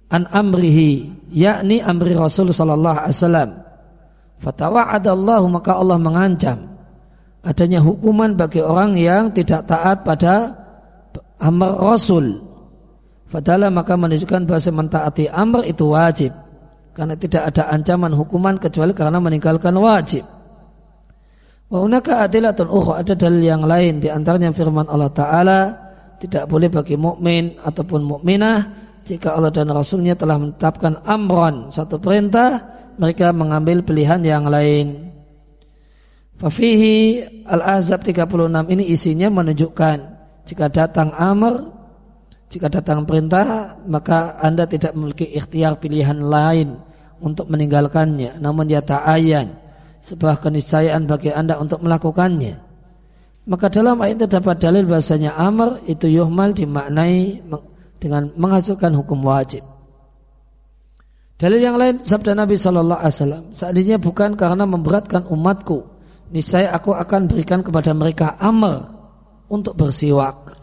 an amrihi yakni amri Rasul sallallahu alaihi wasallam. Fatawa'adallahu maka Allah mengancam adanya hukuman bagi orang yang tidak taat pada amr Rasul. Fadala maka menunjukkan bahasa mentaati amr itu wajib. Karena tidak ada ancaman hukuman kecuali karena meninggalkan wajib. Wa unaka adilatun ukhra ada dalil yang lain di antaranya firman Allah taala tidak boleh bagi mukmin ataupun mukminah jika Allah dan Rasulnya telah menetapkan amron satu perintah mereka mengambil pilihan yang lain. Fafihi Al-Ahzab 36 ini isinya menunjukkan jika datang amr jika datang perintah maka Anda tidak memiliki ikhtiar pilihan lain untuk meninggalkannya namun dia ta'ayan sebuah keniscayaan bagi anda untuk melakukannya. Maka dalam ayat terdapat dalil bahasanya amr itu yuhmal dimaknai dengan menghasilkan hukum wajib. Dalil yang lain sabda Nabi Shallallahu Alaihi Wasallam seandainya bukan karena memberatkan umatku, niscaya aku akan berikan kepada mereka amr untuk bersiwak.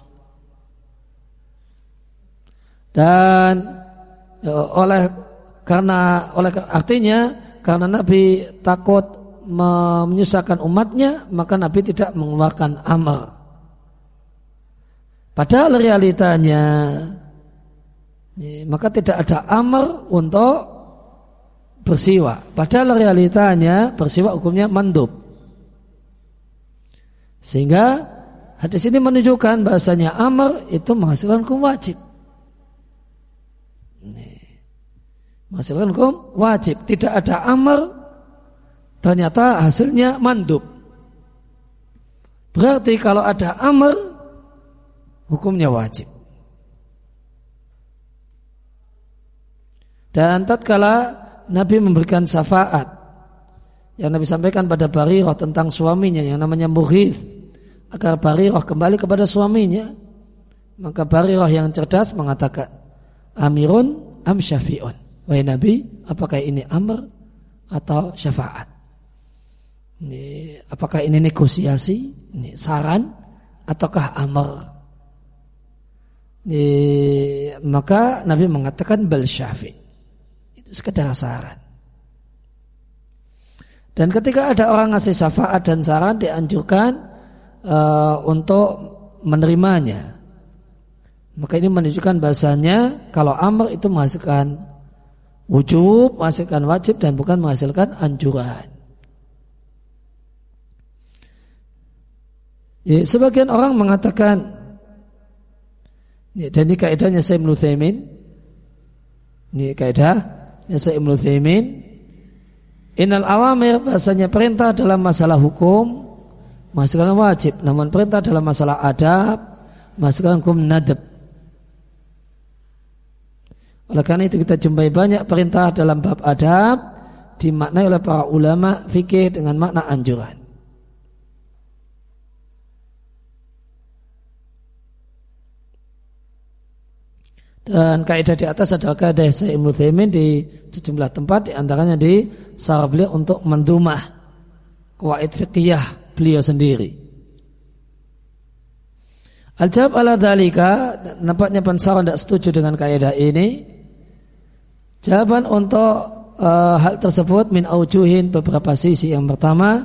Dan ya, oleh karena oleh artinya karena Nabi takut menyusahkan umatnya maka Nabi tidak mengeluarkan amr. Padahal realitanya maka tidak ada amr untuk bersiwa. Padahal realitanya bersiwa hukumnya mandub. Sehingga hadis ini menunjukkan bahasanya amr itu menghasilkan hukum wajib. Menghasilkan hukum wajib. Tidak ada amar, ternyata hasilnya mandub. Berarti kalau ada amar, hukumnya wajib. Dan tatkala Nabi memberikan syafaat yang Nabi sampaikan pada Barirah tentang suaminya yang namanya Mughith. Agar Barirah kembali kepada suaminya maka Barirah yang cerdas mengatakan Amirun am syafi'un? Wahai Nabi apakah ini amr atau syafaat? Ini, apakah ini negosiasi? Ini saran ataukah amr? Ini, maka Nabi mengatakan bel syafi' sekedar saran. Dan ketika ada orang ngasih syafaat dan saran dianjurkan uh, untuk menerimanya. Maka ini menunjukkan bahasanya kalau amr itu menghasilkan wujub, menghasilkan wajib dan bukan menghasilkan anjuran. Ya, sebagian orang mengatakan ya, dan ini kaidahnya saya Nuthaimin ini kaidah ya saya Ibnu Innal awamir bahasanya perintah dalam masalah hukum menghasilkan wajib. Namun perintah dalam masalah adab menghasilkan hukum nadab. Oleh karena itu kita jumpai banyak perintah dalam bab adab dimaknai oleh para ulama fikih dengan makna anjuran Dan kaidah di atas adalah kaidah Syekh Ibnu di sejumlah tempat di antaranya di sarah beliau untuk mendumah kuwait beliau sendiri. Al-jawab ala dalika nampaknya pensaran tidak setuju dengan kaidah ini. Jawaban untuk uh, hal tersebut min aujuhin beberapa sisi. Yang pertama,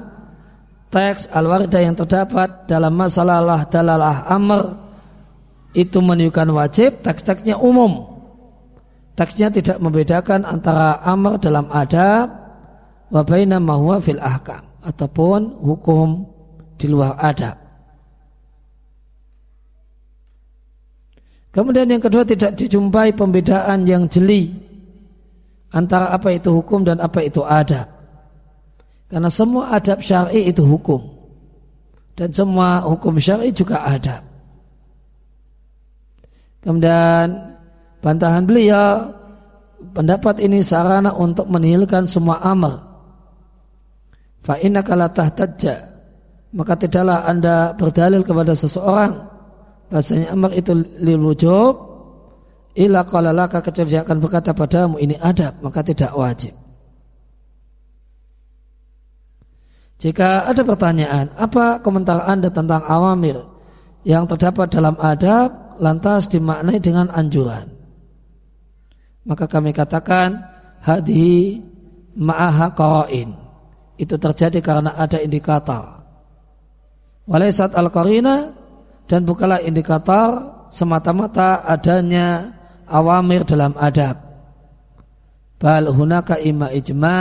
teks al-waridah yang terdapat dalam masalah dalalah amr itu menunjukkan wajib, teks-teksnya umum. Teksnya tidak membedakan antara amr dalam adab wabaina mahwa fil ahkam ataupun hukum di luar adab. Kemudian yang kedua tidak dijumpai pembedaan yang jeli antara apa itu hukum dan apa itu adab. Karena semua adab syar'i itu hukum dan semua hukum syar'i juga adab. Kemudian bantahan beliau pendapat ini sarana untuk menihilkan semua amr. Fa innaka la tahtajja maka tidaklah Anda berdalil kepada seseorang bahasanya amr itu lil wujub illa qala laka kecuali akan berkata padamu ini adab maka tidak wajib. Jika ada pertanyaan, apa komentar Anda tentang awamir yang terdapat dalam adab lantas dimaknai dengan anjuran. Maka kami katakan hadhi ma'aha qara'in. Itu terjadi karena ada indikator. Walaisat al-qarina dan bukanlah indikator semata-mata adanya awamir dalam adab. Bal hunaka ima ijma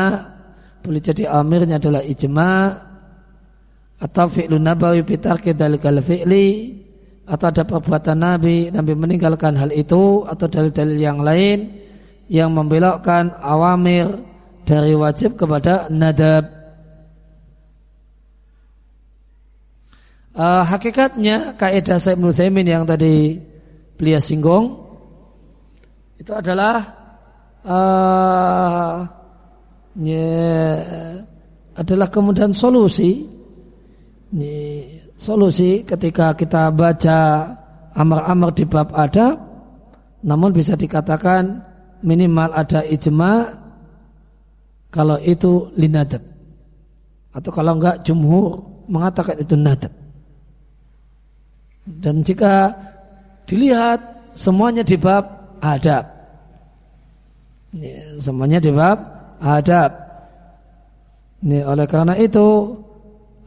boleh jadi amirnya adalah ijma atau fi'lun nabawi bitarki dalikal fi'li atau ada perbuatan Nabi, Nabi meninggalkan hal itu atau dalil-dalil yang lain yang membelokkan awamir dari wajib kepada nadab. Uh, hakikatnya kaidah Syekh Ibnu yang tadi beliau singgung itu adalah uh, ya, adalah kemudian solusi ini solusi ketika kita baca amar-amar di bab adab namun bisa dikatakan minimal ada ijma kalau itu linadab. Atau kalau enggak jumhur mengatakan itu nadab. Dan jika dilihat semuanya di bab adab. Ya, semuanya di bab adab. Ini oleh karena itu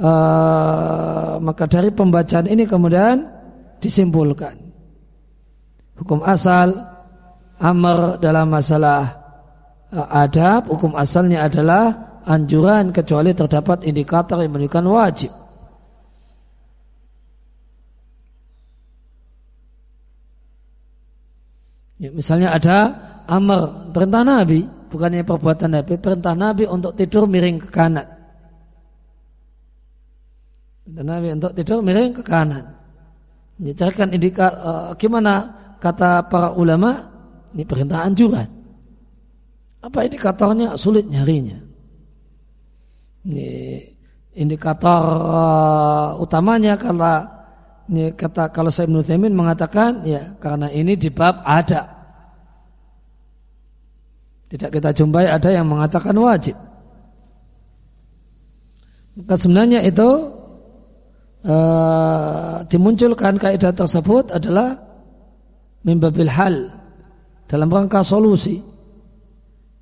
uh, maka dari pembacaan ini kemudian disimpulkan hukum asal amr dalam masalah uh, adab hukum asalnya adalah anjuran kecuali terdapat indikator yang menunjukkan wajib ya, misalnya ada amr perintah Nabi bukannya perbuatan Nabi, perintah Nabi untuk tidur miring ke kanan. Perintah Nabi untuk tidur miring ke kanan. Ini carikan indika uh, gimana kata para ulama ini perintah anjuran. Apa indikatornya? Sulit nyarinya. Ini indikator uh, utamanya kalau ini kata kalau saya Ibnu mengatakan ya karena ini di bab ada tidak kita jumpai ada yang mengatakan wajib. Maka sebenarnya itu uh, dimunculkan kaidah tersebut adalah mimbabil hal dalam rangka solusi.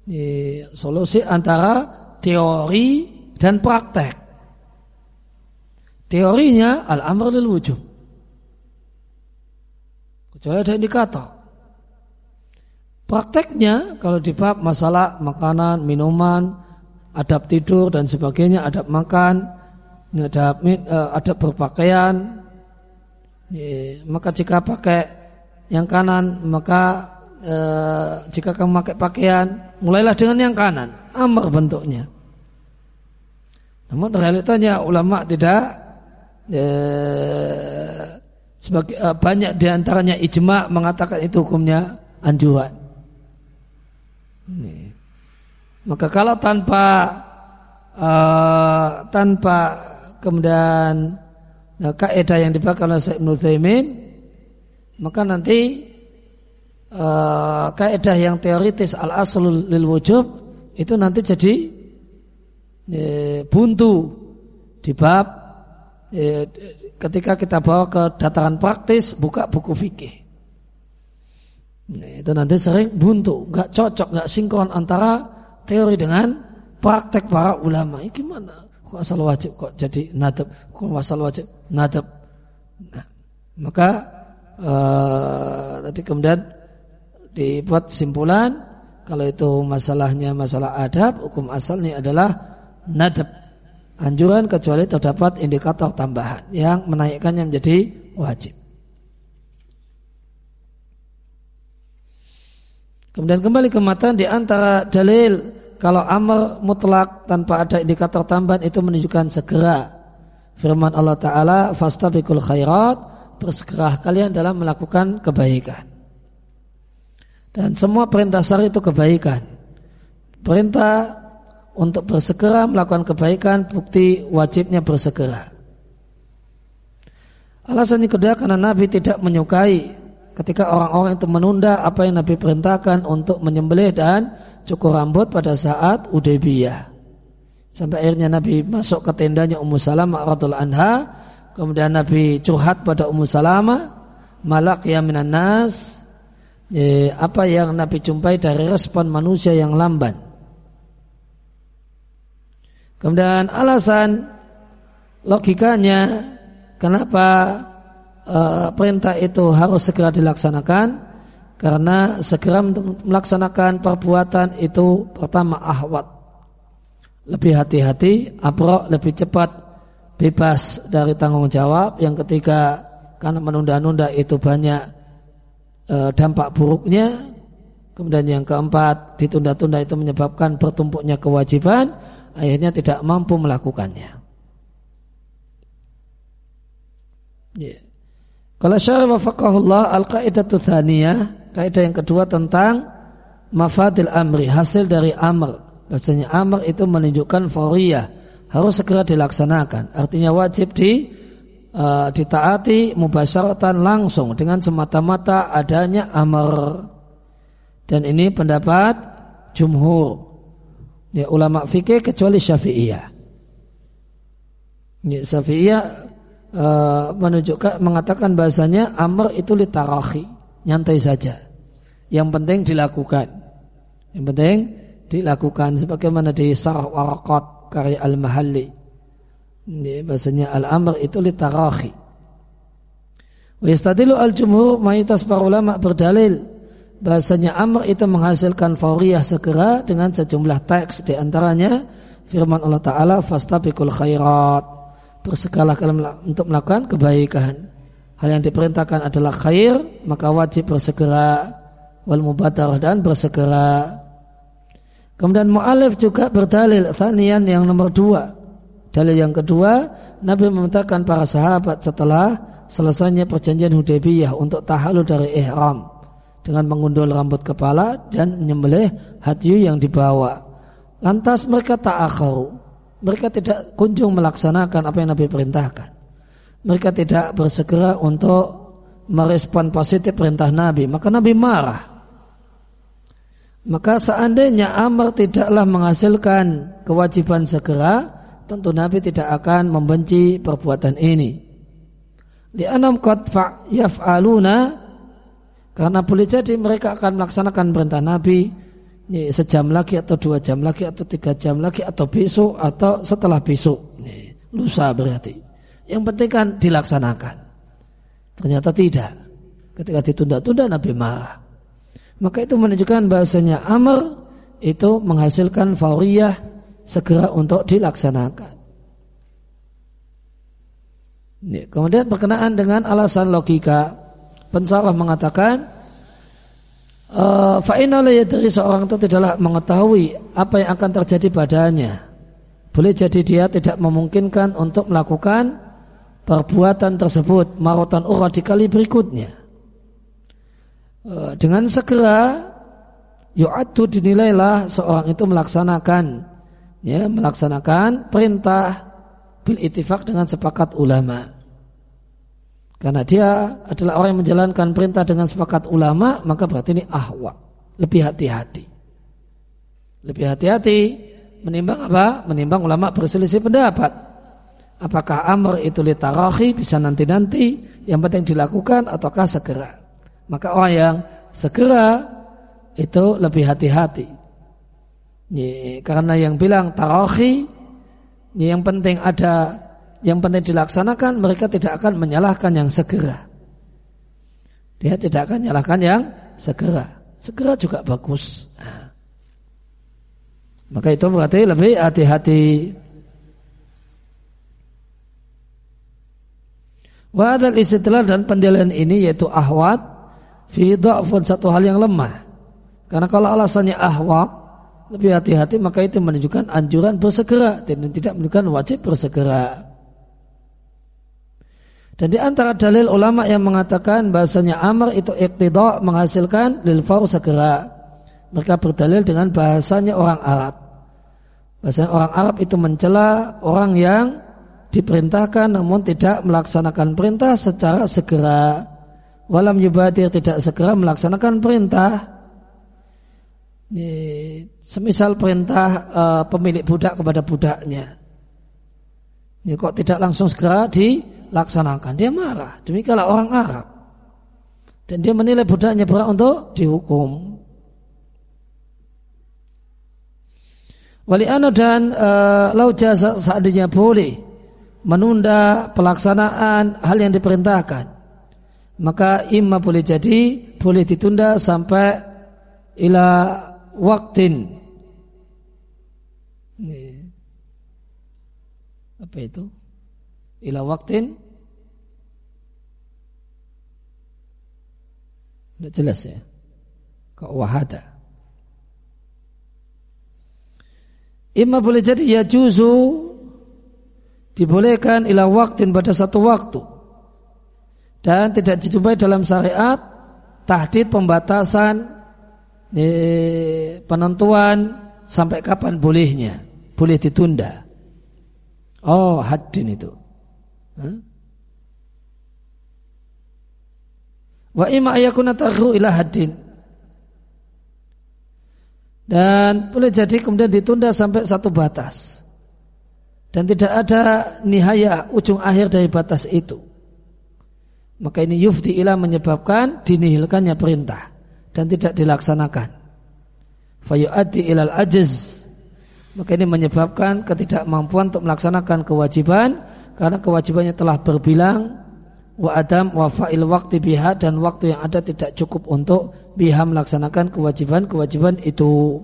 Ini solusi antara teori dan praktek. Teorinya al-amr lil wujub. Kecuali ada indikator. Prakteknya kalau di bab masalah makanan, minuman, adab tidur dan sebagainya, adab makan, adab, eh, adab berpakaian, maka jika pakai yang kanan maka eh, jika kamu pakai pakaian mulailah dengan yang kanan. Amar bentuknya. Namun realitanya ulama tidak eh, sebagai eh, banyak di antaranya ijma mengatakan itu hukumnya anjuran. Ini. Maka kalau tanpa uh, tanpa kemudian uh, kaidah yang dipakai oleh Syekh Ibnu maka nanti uh, kaidah yang teoritis al aslul lil wujub itu nanti jadi uh, buntu di bab ketika kita bawa ke dataran praktis buka buku fikih Nah, itu nanti sering buntu, nggak cocok, nggak sinkron antara teori dengan praktek para ulama. Ini gimana? Kok asal wajib kok jadi nadab? Kok asal wajib nadab? Nah, maka uh, tadi kemudian dibuat simpulan kalau itu masalahnya masalah adab, hukum asalnya adalah nadab. Anjuran kecuali terdapat indikator tambahan yang menaikkannya menjadi wajib. Kemudian kembali ke mata di antara dalil kalau amr mutlak tanpa ada indikator tambahan itu menunjukkan segera. Firman Allah Ta'ala, Fastabikul khairat, bersegera kalian dalam melakukan kebaikan. Dan semua perintah syari itu kebaikan. Perintah untuk bersegera melakukan kebaikan, bukti wajibnya bersegera. Alasan yang kedua karena Nabi tidak menyukai ketika orang-orang itu menunda apa yang Nabi perintahkan untuk menyembelih dan cukur rambut pada saat Udaybiyah. Sampai akhirnya Nabi masuk ke tendanya Ummu Salamah radhiallahu anha, kemudian Nabi curhat pada Ummu Salamah, malak ya minan nas, e, apa yang Nabi jumpai dari respon manusia yang lamban. Kemudian alasan logikanya kenapa uh, perintah itu harus segera dilaksanakan karena segera melaksanakan perbuatan itu pertama ahwat. Lebih hati-hati abro lebih cepat bebas dari tanggung jawab. Yang ketiga karena menunda-nunda itu banyak uh, dampak buruknya. Kemudian yang keempat ditunda-tunda itu menyebabkan bertumpuknya kewajiban akhirnya tidak mampu melakukannya. Yeah. Kalau syarah wafakahullah al-qaidatu thaniyah, kaidah yang kedua tentang mafadil amri, hasil dari amr. Bahasanya amr itu menunjukkan fauriyah, harus segera dilaksanakan. Artinya wajib di uh, ditaati mubasyaratan langsung dengan semata-mata adanya amr. Dan ini pendapat jumhur. Ya, ulama fikih kecuali syafi'iyah. Ya, syafi'iyah uh, menunjukkan mengatakan bahasanya amr itu litarahi nyantai saja yang penting dilakukan. Yang penting dilakukan. Sebagaimana di sarah warakat karya al-mahalli. Bahasanya al-amr itu litarahi wa yastadilu al-jumhur mayoritas para ulama berdalil. Bahasanya amr itu menghasilkan fauriyah segera dengan sejumlah teks. Di antaranya firman Allah Ta'ala fastabiqul khairat. Bersegala untuk melakukan kebaikan. Hal yang diperintahkan adalah khair, maka wajib bersegera wal mubadarah dan bersegera. Kemudian mu'alif juga berdalil Thanian yang nomor dua Dalil yang kedua Nabi memintakan para sahabat setelah selesainya perjanjian Hudaybiyah untuk tahalul dari ihram dengan mengundul rambut kepala dan menyembelih hadyu yang dibawa. Lantas mereka tak akharu. Mereka tidak kunjung melaksanakan apa yang Nabi perintahkan. Mereka tidak bersegera untuk merespon positif perintah Nabi. Maka Nabi marah. Maka seandainya Amr tidaklah menghasilkan kewajiban segera, tentu Nabi tidak akan membenci perbuatan ini. Li'anam qad yaf'aluna karena boleh jadi mereka akan melaksanakan perintah Nabi sejam lagi atau dua jam lagi atau tiga jam lagi atau besok atau setelah besok. Lusa berarti. Yang penting kan dilaksanakan. Ternyata tidak. Ketika ditunda-tunda Nabi marah. Maka itu menunjukkan bahasanya Amr itu menghasilkan fauriyah segera untuk dilaksanakan. Kemudian berkenaan dengan alasan logika, pensarah mengatakan, eh, Fa'inala dari seorang itu tidaklah mengetahui apa yang akan terjadi padanya. Boleh jadi dia tidak memungkinkan untuk melakukan perbuatan tersebut marotan urah di kali berikutnya. Eh, dengan segera yu'addu dinilailah seorang itu melaksanakan ya melaksanakan perintah bil itifak dengan sepakat ulama. Karena dia adalah orang yang menjalankan perintah dengan sepakat ulama, maka berarti ini ahwa, lebih hati-hati. Lebih hati-hati menimbang apa? Menimbang ulama berselisih pendapat. Apakah amr itu litarahi bisa nanti-nanti yang penting dilakukan ataukah segera. Maka orang yang segera itu lebih hati-hati. Karena yang bilang tarahi yang penting ada yang penting dilaksanakan mereka tidak akan menyalahkan yang segera. Dia tidak akan menyalahkan yang segera. Segera juga bagus. Nah. Maka itu berarti lebih hati-hati Wadal istidlal dan pendalilan ini yaitu ahwat fi dha'fun satu hal yang lemah. Karena kalau alasannya ahwat lebih hati-hati maka itu menunjukkan anjuran bersegera dan tidak menunjukkan wajib bersegera. Dan di antara dalil ulama yang mengatakan bahasanya amr itu iktidha menghasilkan lil segera. Mereka berdalil dengan bahasanya orang Arab. Bahasanya orang Arab itu mencela orang yang diperintahkan namun tidak melaksanakan perintah secara segera walam yubadir tidak segera melaksanakan perintah. Ini, semisal perintah uh, pemilik budak kepada budaknya. Ini kok tidak langsung segera dilaksanakan? Dia marah. Demikianlah orang Arab. Dan dia menilai budaknya berat untuk dihukum. Wali anu dan uh, lau jasa seadanya boleh menunda pelaksanaan hal yang diperintahkan maka imma boleh jadi boleh ditunda sampai ila waktin. Apa itu? Ila waktin. Tidak jelas ya. Kok wahada? Imma boleh jadi ya juzu dibolehkan ila waktin pada satu waktu dan tidak dijumpai dalam syariat tahdid pembatasan eh, penentuan sampai kapan bolehnya boleh ditunda. Oh haddin itu. Wa ima ayakuna ila haddin. Dan boleh jadi kemudian ditunda sampai satu batas. Dan tidak ada nihaya ujung akhir dari batas itu. Maka ini yufdi ila menyebabkan dinihilkannya perintah dan tidak dilaksanakan. Fayu'addi ilal ajiz. Maka ini menyebabkan ketidakmampuan untuk melaksanakan kewajiban karena kewajibannya telah berbilang wa adam wa fa'il waktu biha dan waktu yang ada tidak cukup untuk biha melaksanakan kewajiban-kewajiban itu.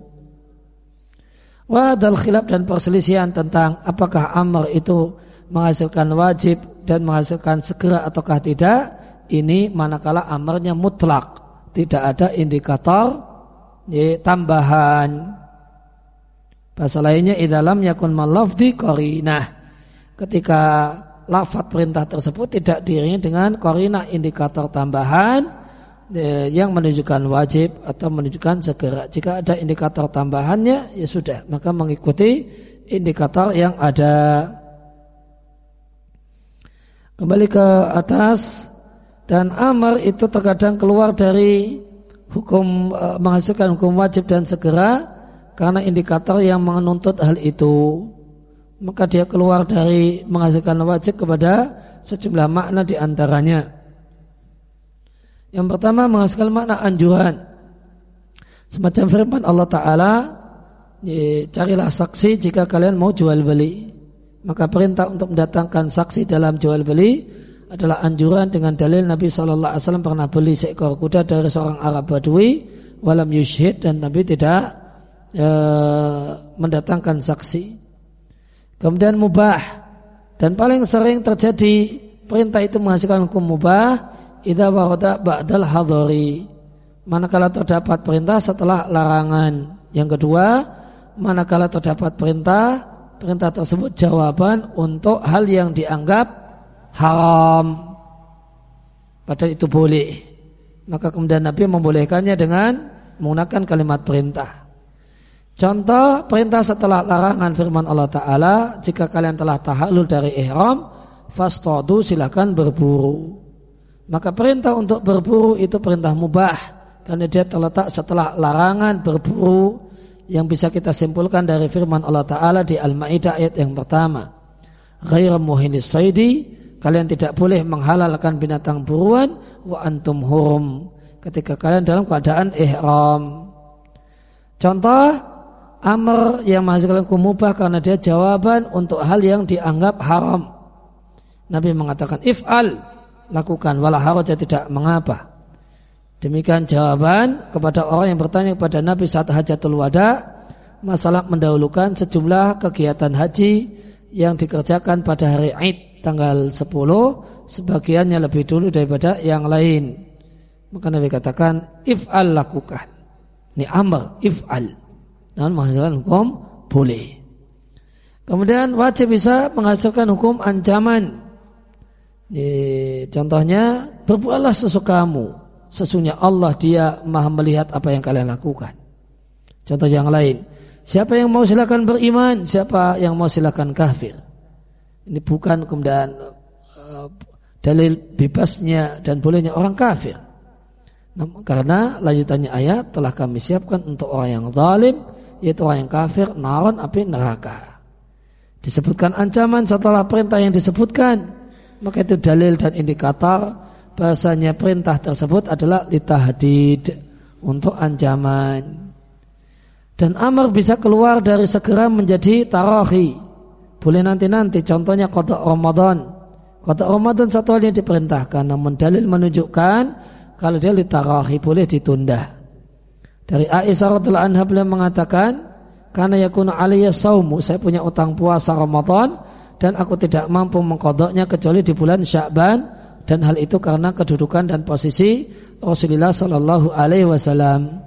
Wadal khilaf dan perselisihan tentang apakah amr itu menghasilkan wajib dan menghasilkan segera ataukah tidak ini manakala amarnya mutlak tidak ada indikator ya, tambahan Bahasa lainnya idalam yakun malafdi korinah. Ketika lafat perintah tersebut tidak diiringi dengan korinah indikator tambahan eh, yang menunjukkan wajib atau menunjukkan segera. Jika ada indikator tambahannya ya sudah maka mengikuti indikator yang ada. Kembali ke atas dan amar itu terkadang keluar dari hukum eh, menghasilkan hukum wajib dan segera karena indikator yang menuntut hal itu maka dia keluar dari menghasilkan wajib kepada sejumlah makna di antaranya. Yang pertama menghasilkan makna anjuran. Semacam firman Allah Ta'ala, carilah saksi jika kalian mau jual beli. Maka perintah untuk mendatangkan saksi dalam jual beli adalah anjuran dengan dalil Nabi Shallallahu Alaihi Wasallam pernah beli seekor kuda dari seorang Arab Badui, walam yushid dan Nabi tidak e, mendatangkan saksi. Kemudian mubah dan paling sering terjadi perintah itu menghasilkan hukum mubah idza warada ba'dal hadari. Manakala terdapat perintah setelah larangan. Yang kedua, manakala terdapat perintah, perintah tersebut jawaban untuk hal yang dianggap haram. Padahal itu boleh. Maka kemudian Nabi membolehkannya dengan menggunakan kalimat perintah. Contoh perintah setelah larangan firman Allah Ta'ala Jika kalian telah tahalul dari ihram Fastodu silakan berburu Maka perintah untuk berburu itu perintah mubah Karena dia terletak setelah larangan berburu Yang bisa kita simpulkan dari firman Allah Ta'ala di Al-Ma'idah ayat yang pertama Ghair muhinis saidi Kalian tidak boleh menghalalkan binatang buruan Wa antum hurum Ketika kalian dalam keadaan ihram Contoh amr yang menghasilkan hukum mubah karena dia jawaban untuk hal yang dianggap haram. Nabi mengatakan if'al lakukan wala haraja tidak mengapa. Demikian jawaban kepada orang yang bertanya kepada Nabi saat hajatul wada masalah mendahulukan sejumlah kegiatan haji yang dikerjakan pada hari Id tanggal 10 sebagiannya lebih dulu daripada yang lain. Maka Nabi katakan if'al lakukan. Ini amr if'al namun menghasilkan hukum boleh. Kemudian wajib bisa menghasilkan hukum ancaman. Di, contohnya berbuatlah sesukamu. Sesungguhnya Allah dia maha melihat apa yang kalian lakukan. Contoh yang lain. Siapa yang mau silakan beriman, siapa yang mau silakan kafir. Ini bukan kemudian uh, dalil bebasnya dan bolehnya orang kafir. Karena lanjutannya ayat telah kami siapkan untuk orang yang zalim yaitu orang yang kafir naron api neraka. Disebutkan ancaman setelah perintah yang disebutkan, maka itu dalil dan indikator bahasanya perintah tersebut adalah litahdid untuk ancaman. Dan amar bisa keluar dari segera menjadi tarahi. Boleh nanti-nanti contohnya kota Ramadan. Kota Ramadan satu hal yang diperintahkan namun dalil menunjukkan kalau dia litarahi boleh ditunda. Dari Aisyah radhiallahu anha beliau mengatakan, karena yakunu alaiya saumu, saya punya utang puasa Ramadan dan aku tidak mampu mengkodoknya kecuali di bulan Sya'ban dan hal itu karena kedudukan dan posisi Rasulullah Shallallahu Alaihi Wasallam.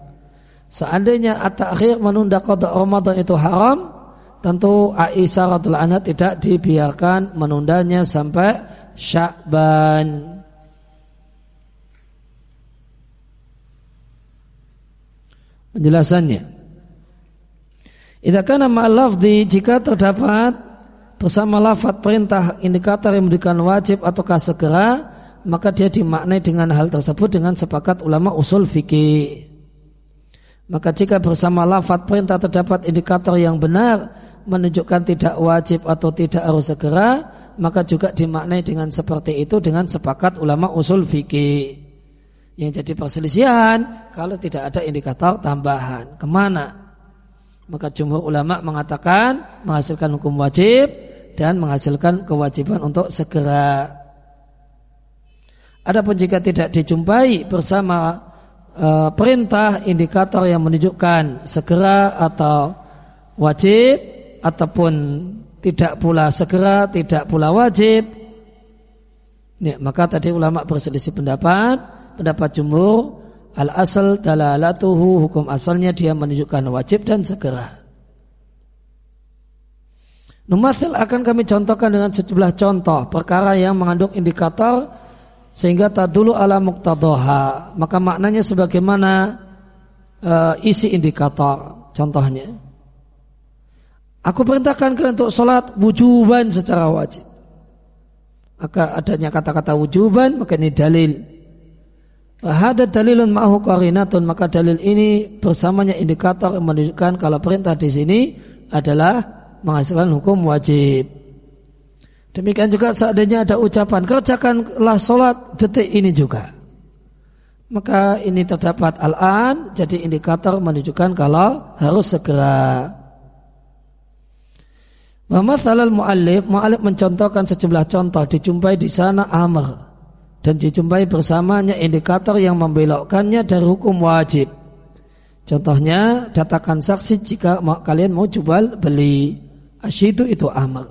Seandainya at-takhir menunda kodok Ramadan itu haram, tentu Aisyah radhiallahu anha tidak dibiarkan menundanya sampai Sya'ban. Penjelasannya. Idza kana ma'al jika terdapat bersama lafaz perintah indikator yang memberikan wajib ataukah segera maka dia dimaknai dengan hal tersebut dengan sepakat ulama usul fikih. Maka jika bersama lafaz perintah terdapat indikator yang benar menunjukkan tidak wajib atau tidak harus segera, maka juga dimaknai dengan seperti itu dengan sepakat ulama usul fikih. Yang jadi perselisihan kalau tidak ada indikator tambahan. Ke mana? Maka jumhur ulama mengatakan menghasilkan hukum wajib dan menghasilkan kewajiban untuk segera. Adapun jika tidak dijumpai bersama e, perintah indikator yang menunjukkan segera atau wajib ataupun tidak pula segera, tidak pula wajib, ya, maka tadi ulama berselisih pendapat pendapat jumhur al asal dalalatuhu hukum asalnya dia menunjukkan wajib dan segera. Numathil akan kami contohkan dengan sejumlah contoh perkara yang mengandung indikator sehingga tak dulu ala muktadoha maka maknanya sebagaimana uh, isi indikator contohnya. Aku perintahkan kalian untuk sholat wujuban secara wajib. Maka adanya kata-kata wujuban maka ini dalil. Hadad dalilun ma'hu qarinatun maka dalil ini bersamanya indikator yang menunjukkan kalau perintah di sini adalah menghasilkan hukum wajib. Demikian juga seandainya ada ucapan kerjakanlah sholat detik ini juga. Maka ini terdapat al-an jadi indikator menunjukkan kalau harus segera. Muhammad Salal Mu'alif, Mu'alif mencontohkan sejumlah contoh dijumpai di sana amr dan dijumpai bersamanya indikator yang membelokkannya dari hukum wajib. Contohnya datakan saksi jika kalian mau jual beli. Asyidu itu amal.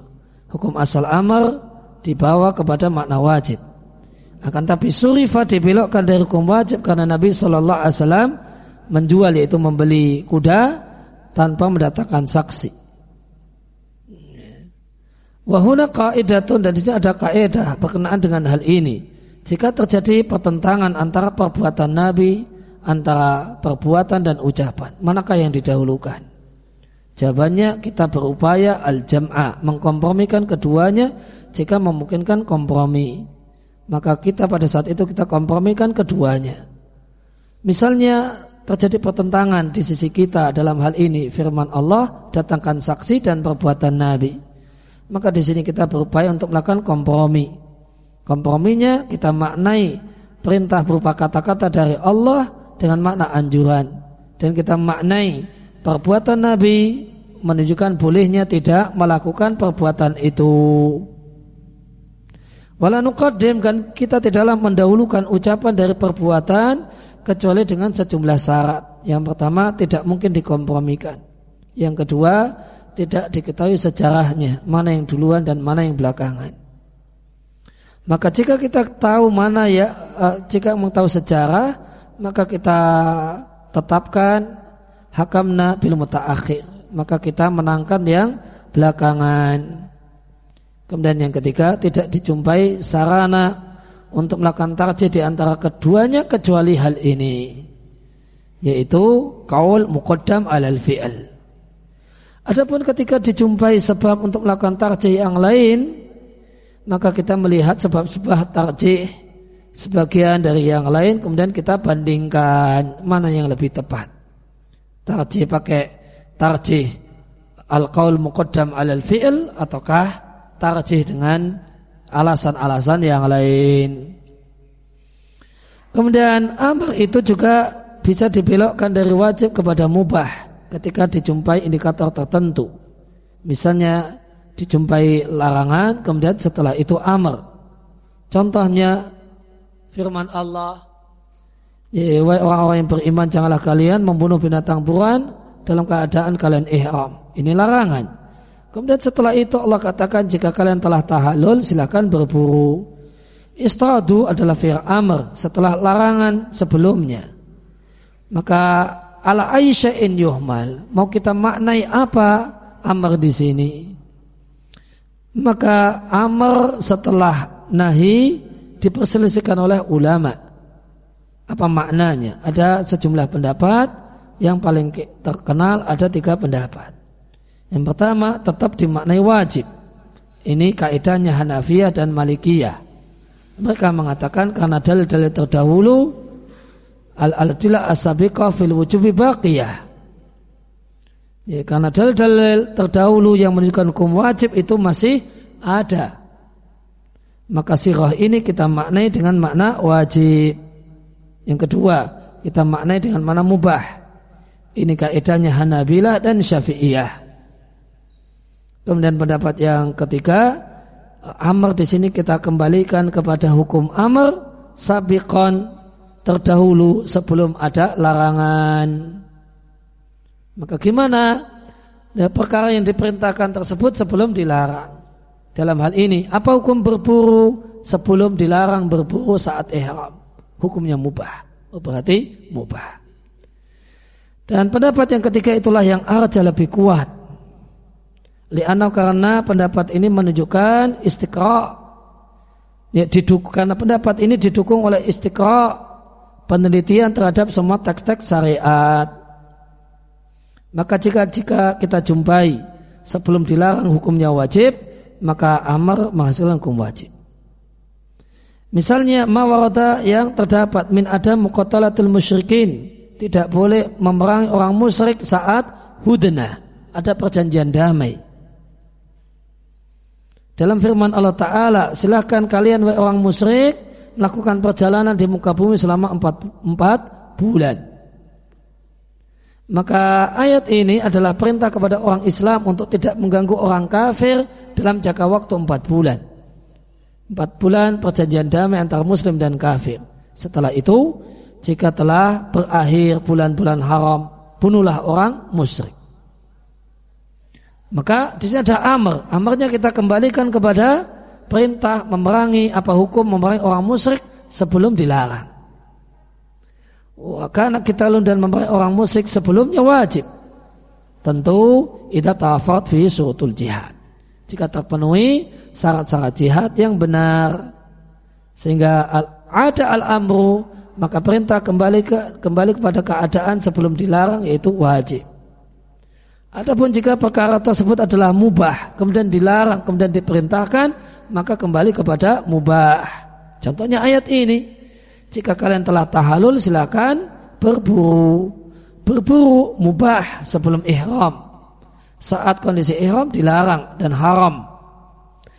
Hukum asal amal dibawa kepada makna wajib. Akan tapi surifa dibelokkan dari hukum wajib karena Nabi Shallallahu Alaihi Wasallam menjual yaitu membeli kuda tanpa mendatangkan saksi. Wahuna kaidatun dan di ada kaidah berkenaan dengan hal ini. Jika terjadi pertentangan antara perbuatan Nabi, antara perbuatan dan ucapan, manakah yang didahulukan? Jawabannya kita berupaya al-jam'a, mengkompromikan keduanya jika memungkinkan kompromi. Maka kita pada saat itu kita kompromikan keduanya. Misalnya terjadi pertentangan di sisi kita dalam hal ini firman Allah datangkan saksi dan perbuatan Nabi. Maka di sini kita berupaya untuk melakukan kompromi. Komprominya kita maknai perintah berupa kata-kata dari Allah dengan makna anjuran dan kita maknai perbuatan Nabi menunjukkan bolehnya tidak melakukan perbuatan itu. Wala nuqaddim kan kita tidaklah mendahulukan ucapan dari perbuatan kecuali dengan sejumlah syarat. Yang pertama tidak mungkin dikompromikan. Yang kedua tidak diketahui sejarahnya mana yang duluan dan mana yang belakangan. Maka jika kita tahu mana ya eh, jika mengetahui sejarah maka kita tetapkan hakamna bil mutaakhir. Maka kita menangkan yang belakangan. Kemudian yang ketiga tidak dijumpai sarana untuk melakukan tarjih di antara keduanya kecuali hal ini yaitu kaul muqaddam alal fi'al Adapun ketika dijumpai sebab untuk melakukan tarjih yang lain maka kita melihat sebab-sebab tarjih sebagian dari yang lain kemudian kita bandingkan mana yang lebih tepat tarjih pakai tarjih al-qaul muqaddam alal fi'il ataukah tarjih dengan alasan-alasan yang lain. Kemudian amr itu juga bisa dibelokkan dari wajib kepada mubah ketika dijumpai indikator tertentu. Misalnya dijumpai larangan kemudian setelah itu amr. Contohnya firman Allah orang-orang yang beriman janganlah kalian membunuh binatang buruan dalam keadaan kalian ihram. Ini larangan. Kemudian setelah itu Allah katakan jika kalian telah tahalul silakan berburu. Istadu adalah fi'il amr setelah larangan sebelumnya. Maka ala in yuhmal mau kita maknai apa amr di sini? Maka amr setelah nahi diperselisihkan oleh ulama. Apa maknanya? Ada sejumlah pendapat yang paling terkenal ada tiga pendapat. Yang pertama tetap dimaknai wajib. Ini kaidahnya Hanafiyah dan Malikiyah. Mereka mengatakan karena dalil-dalil terdahulu al-adila asabiqah fil wujubi baqiyah. Ya, karena dalil-dalil terdahulu yang menunjukkan hukum wajib itu masih ada. Maka sirah ini kita maknai dengan makna wajib. Yang kedua, kita maknai dengan mana mubah. Ini kaidahnya Hanabilah dan Syafi'iyah. Kemudian pendapat yang ketiga, amr di sini kita kembalikan kepada hukum amr sabikon terdahulu sebelum ada larangan. Maka gimana? Ya, perkara yang diperintahkan tersebut sebelum dilarang. Dalam hal ini, apa hukum berburu sebelum dilarang berburu saat ihram? Hukumnya mubah. Oh, berarti mubah. Dan pendapat yang ketiga itulah yang arja lebih kuat. Lianau karena pendapat ini menunjukkan istiqra. Ya, didukung, karena pendapat ini didukung oleh istiqra penelitian terhadap semua teks-teks syariat. Maka jika jika kita jumpai sebelum dilarang hukumnya wajib, maka amar menghasilkan hukum wajib. Misalnya mawarata yang terdapat min adam muqatalatul musyrikin tidak boleh memerangi orang musyrik saat hudna ada perjanjian damai dalam firman Allah Ta'ala, silahkan kalian orang musyrik melakukan perjalanan di muka bumi selama empat, empat bulan. Maka ayat ini adalah perintah kepada orang Islam untuk tidak mengganggu orang kafir dalam jangka waktu empat bulan. Empat bulan perjanjian damai antara muslim dan kafir. Setelah itu, jika telah berakhir bulan-bulan haram, bunuhlah orang musyrik. Maka di sini ada amr. Amrnya kita kembalikan kepada perintah memerangi apa hukum memerangi orang musyrik sebelum dilarang. Karena kita dan memerangi orang musyrik sebelumnya wajib. Tentu idza tafat fi surutul jihad. Jika terpenuhi syarat-syarat jihad yang benar sehingga ada al-amru maka perintah kembali ke kembali kepada keadaan sebelum dilarang yaitu wajib. Adapun jika perkara tersebut adalah mubah, kemudian dilarang, kemudian diperintahkan, maka kembali kepada mubah. Contohnya ayat ini, jika kalian telah tahalul silakan berburu. Berburu mubah sebelum ihram. Saat kondisi ihram dilarang dan haram.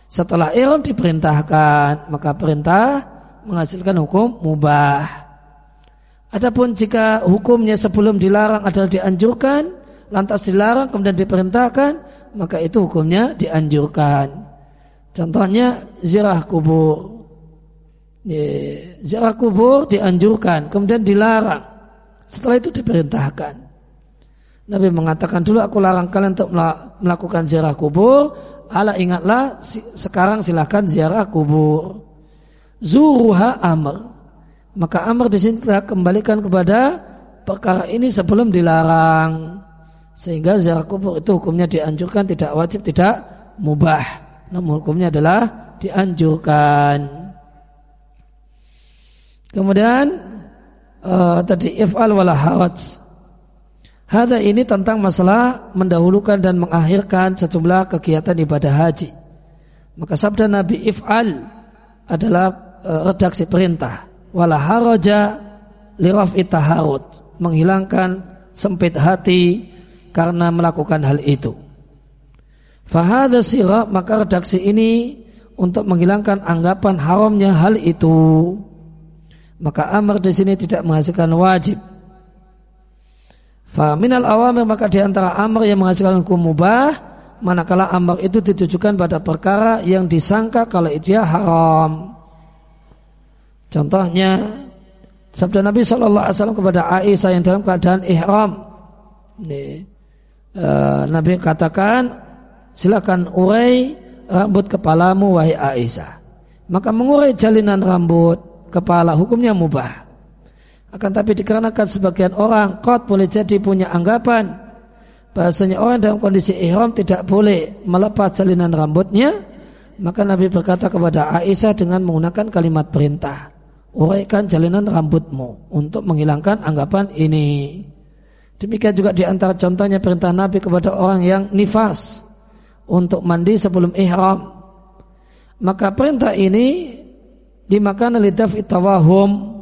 Setelah ihram diperintahkan, maka perintah menghasilkan hukum mubah. Adapun jika hukumnya sebelum dilarang adalah dianjurkan, lantas dilarang kemudian diperintahkan maka itu hukumnya dianjurkan contohnya zirah kubur zirah kubur dianjurkan kemudian dilarang setelah itu diperintahkan Nabi mengatakan dulu aku larang kalian untuk melakukan ziarah kubur ala ingatlah sekarang silahkan ziarah kubur zuruha amr maka amr di sini kita kembalikan kepada perkara ini sebelum dilarang sehingga ziarah kubur itu hukumnya dianjurkan, tidak wajib, tidak mubah. Namun hukumnya adalah dianjurkan. Kemudian uh, tadi if'al wala haraj. Hada ini tentang masalah mendahulukan dan mengakhirkan sejumlah kegiatan ibadah haji. Maka sabda Nabi if'al adalah uh, redaksi perintah. Wala haraja liraf'i taharut. Menghilangkan sempit hati karena melakukan hal itu. Fahada sirah maka redaksi ini untuk menghilangkan anggapan haramnya hal itu. Maka amar di sini tidak menghasilkan wajib. Faminal awamir maka di antara amar yang menghasilkan hukum mubah manakala amar itu ditujukan pada perkara yang disangka kalau dia haram. Contohnya sabda Nabi saw kepada Aisyah yang dalam keadaan ihram. Nih, Eh, Nabi katakan silakan urai rambut kepalamu wahai Aisyah. Maka mengurai jalinan rambut kepala hukumnya mubah. Akan tapi dikarenakan sebagian orang kot boleh jadi punya anggapan bahasanya orang dalam kondisi ihram tidak boleh melepas jalinan rambutnya, maka Nabi berkata kepada Aisyah dengan menggunakan kalimat perintah, uraikan jalinan rambutmu untuk menghilangkan anggapan ini. Demikian juga di antara contohnya perintah Nabi kepada orang yang nifas untuk mandi sebelum ihram. Maka perintah ini dimakan lidaf itawahum.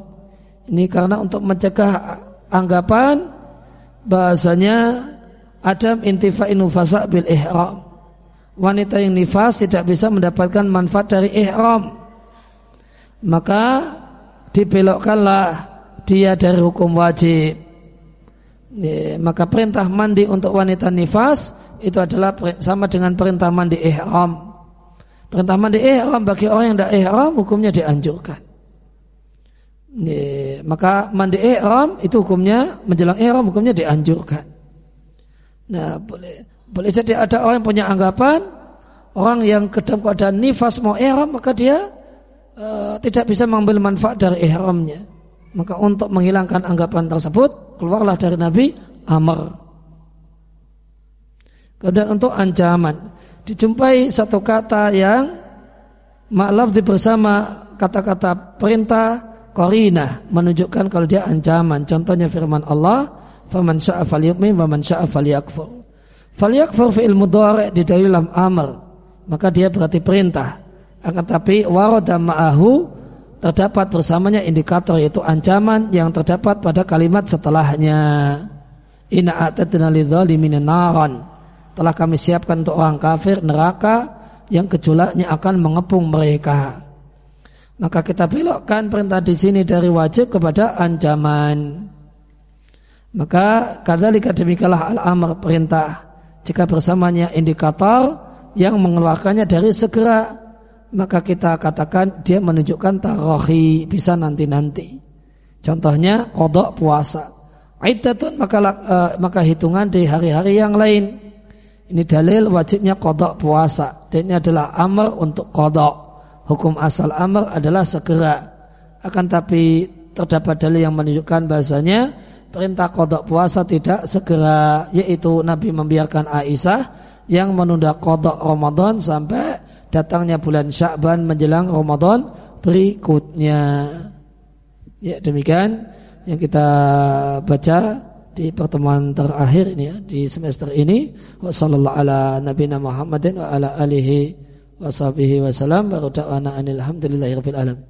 Ini karena untuk mencegah anggapan bahasanya adam intifa inufasa bil ihram. Wanita yang nifas tidak bisa mendapatkan manfaat dari ihram. Maka dibelokkanlah dia dari hukum wajib maka perintah mandi untuk wanita nifas itu adalah sama dengan perintah mandi ihram. Perintah mandi ihram bagi orang yang tidak ihram hukumnya dianjurkan. Ya, maka mandi ihram itu hukumnya menjelang ihram hukumnya dianjurkan. Nah, boleh boleh jadi ada orang yang punya anggapan orang yang dalam keadaan nifas mau ihram maka dia uh, tidak bisa mengambil manfaat dari ihramnya. Maka untuk menghilangkan anggapan tersebut keluarlah dari Nabi Amr. Kemudian untuk ancaman. dijumpai satu kata yang maklaf bersama kata-kata perintah korina menunjukkan kalau dia ancaman. Contohnya firman Allah, "Faman syaa'a falyu'min wa man syaa'a falyakfur." Falyakfur fi'il mudhari' di dalam amr, maka dia berarti perintah. Akan tapi warada ma'ahu terdapat bersamanya indikator yaitu ancaman yang terdapat pada kalimat setelahnya. Inna a'tadna lidzalimin naran. Telah kami siapkan untuk orang kafir neraka yang gejolaknya akan mengepung mereka. Maka kita belokkan perintah di sini dari wajib kepada ancaman. Maka kadzalika demikianlah al-amr perintah. Jika bersamanya indikator yang mengeluarkannya dari segera maka kita katakan dia menunjukkan tarohi bisa nanti-nanti. Contohnya kodok puasa. Aidatun maka uh, maka hitungan di hari-hari yang lain. Ini dalil wajibnya kodok puasa. Dan ini adalah amr untuk kodok. Hukum asal amr adalah segera. Akan tapi terdapat dalil yang menunjukkan bahasanya perintah kodok puasa tidak segera. Yaitu Nabi membiarkan Aisyah yang menunda kodok Ramadan sampai datangnya bulan Sya'ban menjelang Ramadan berikutnya. Ya demikian yang kita baca di pertemuan terakhir ini ya, di semester ini wasallallahu ala nabiyina Muhammadin wa ala alihi wa sahbihi wasallam wa alhamdulillahi rabbil alamin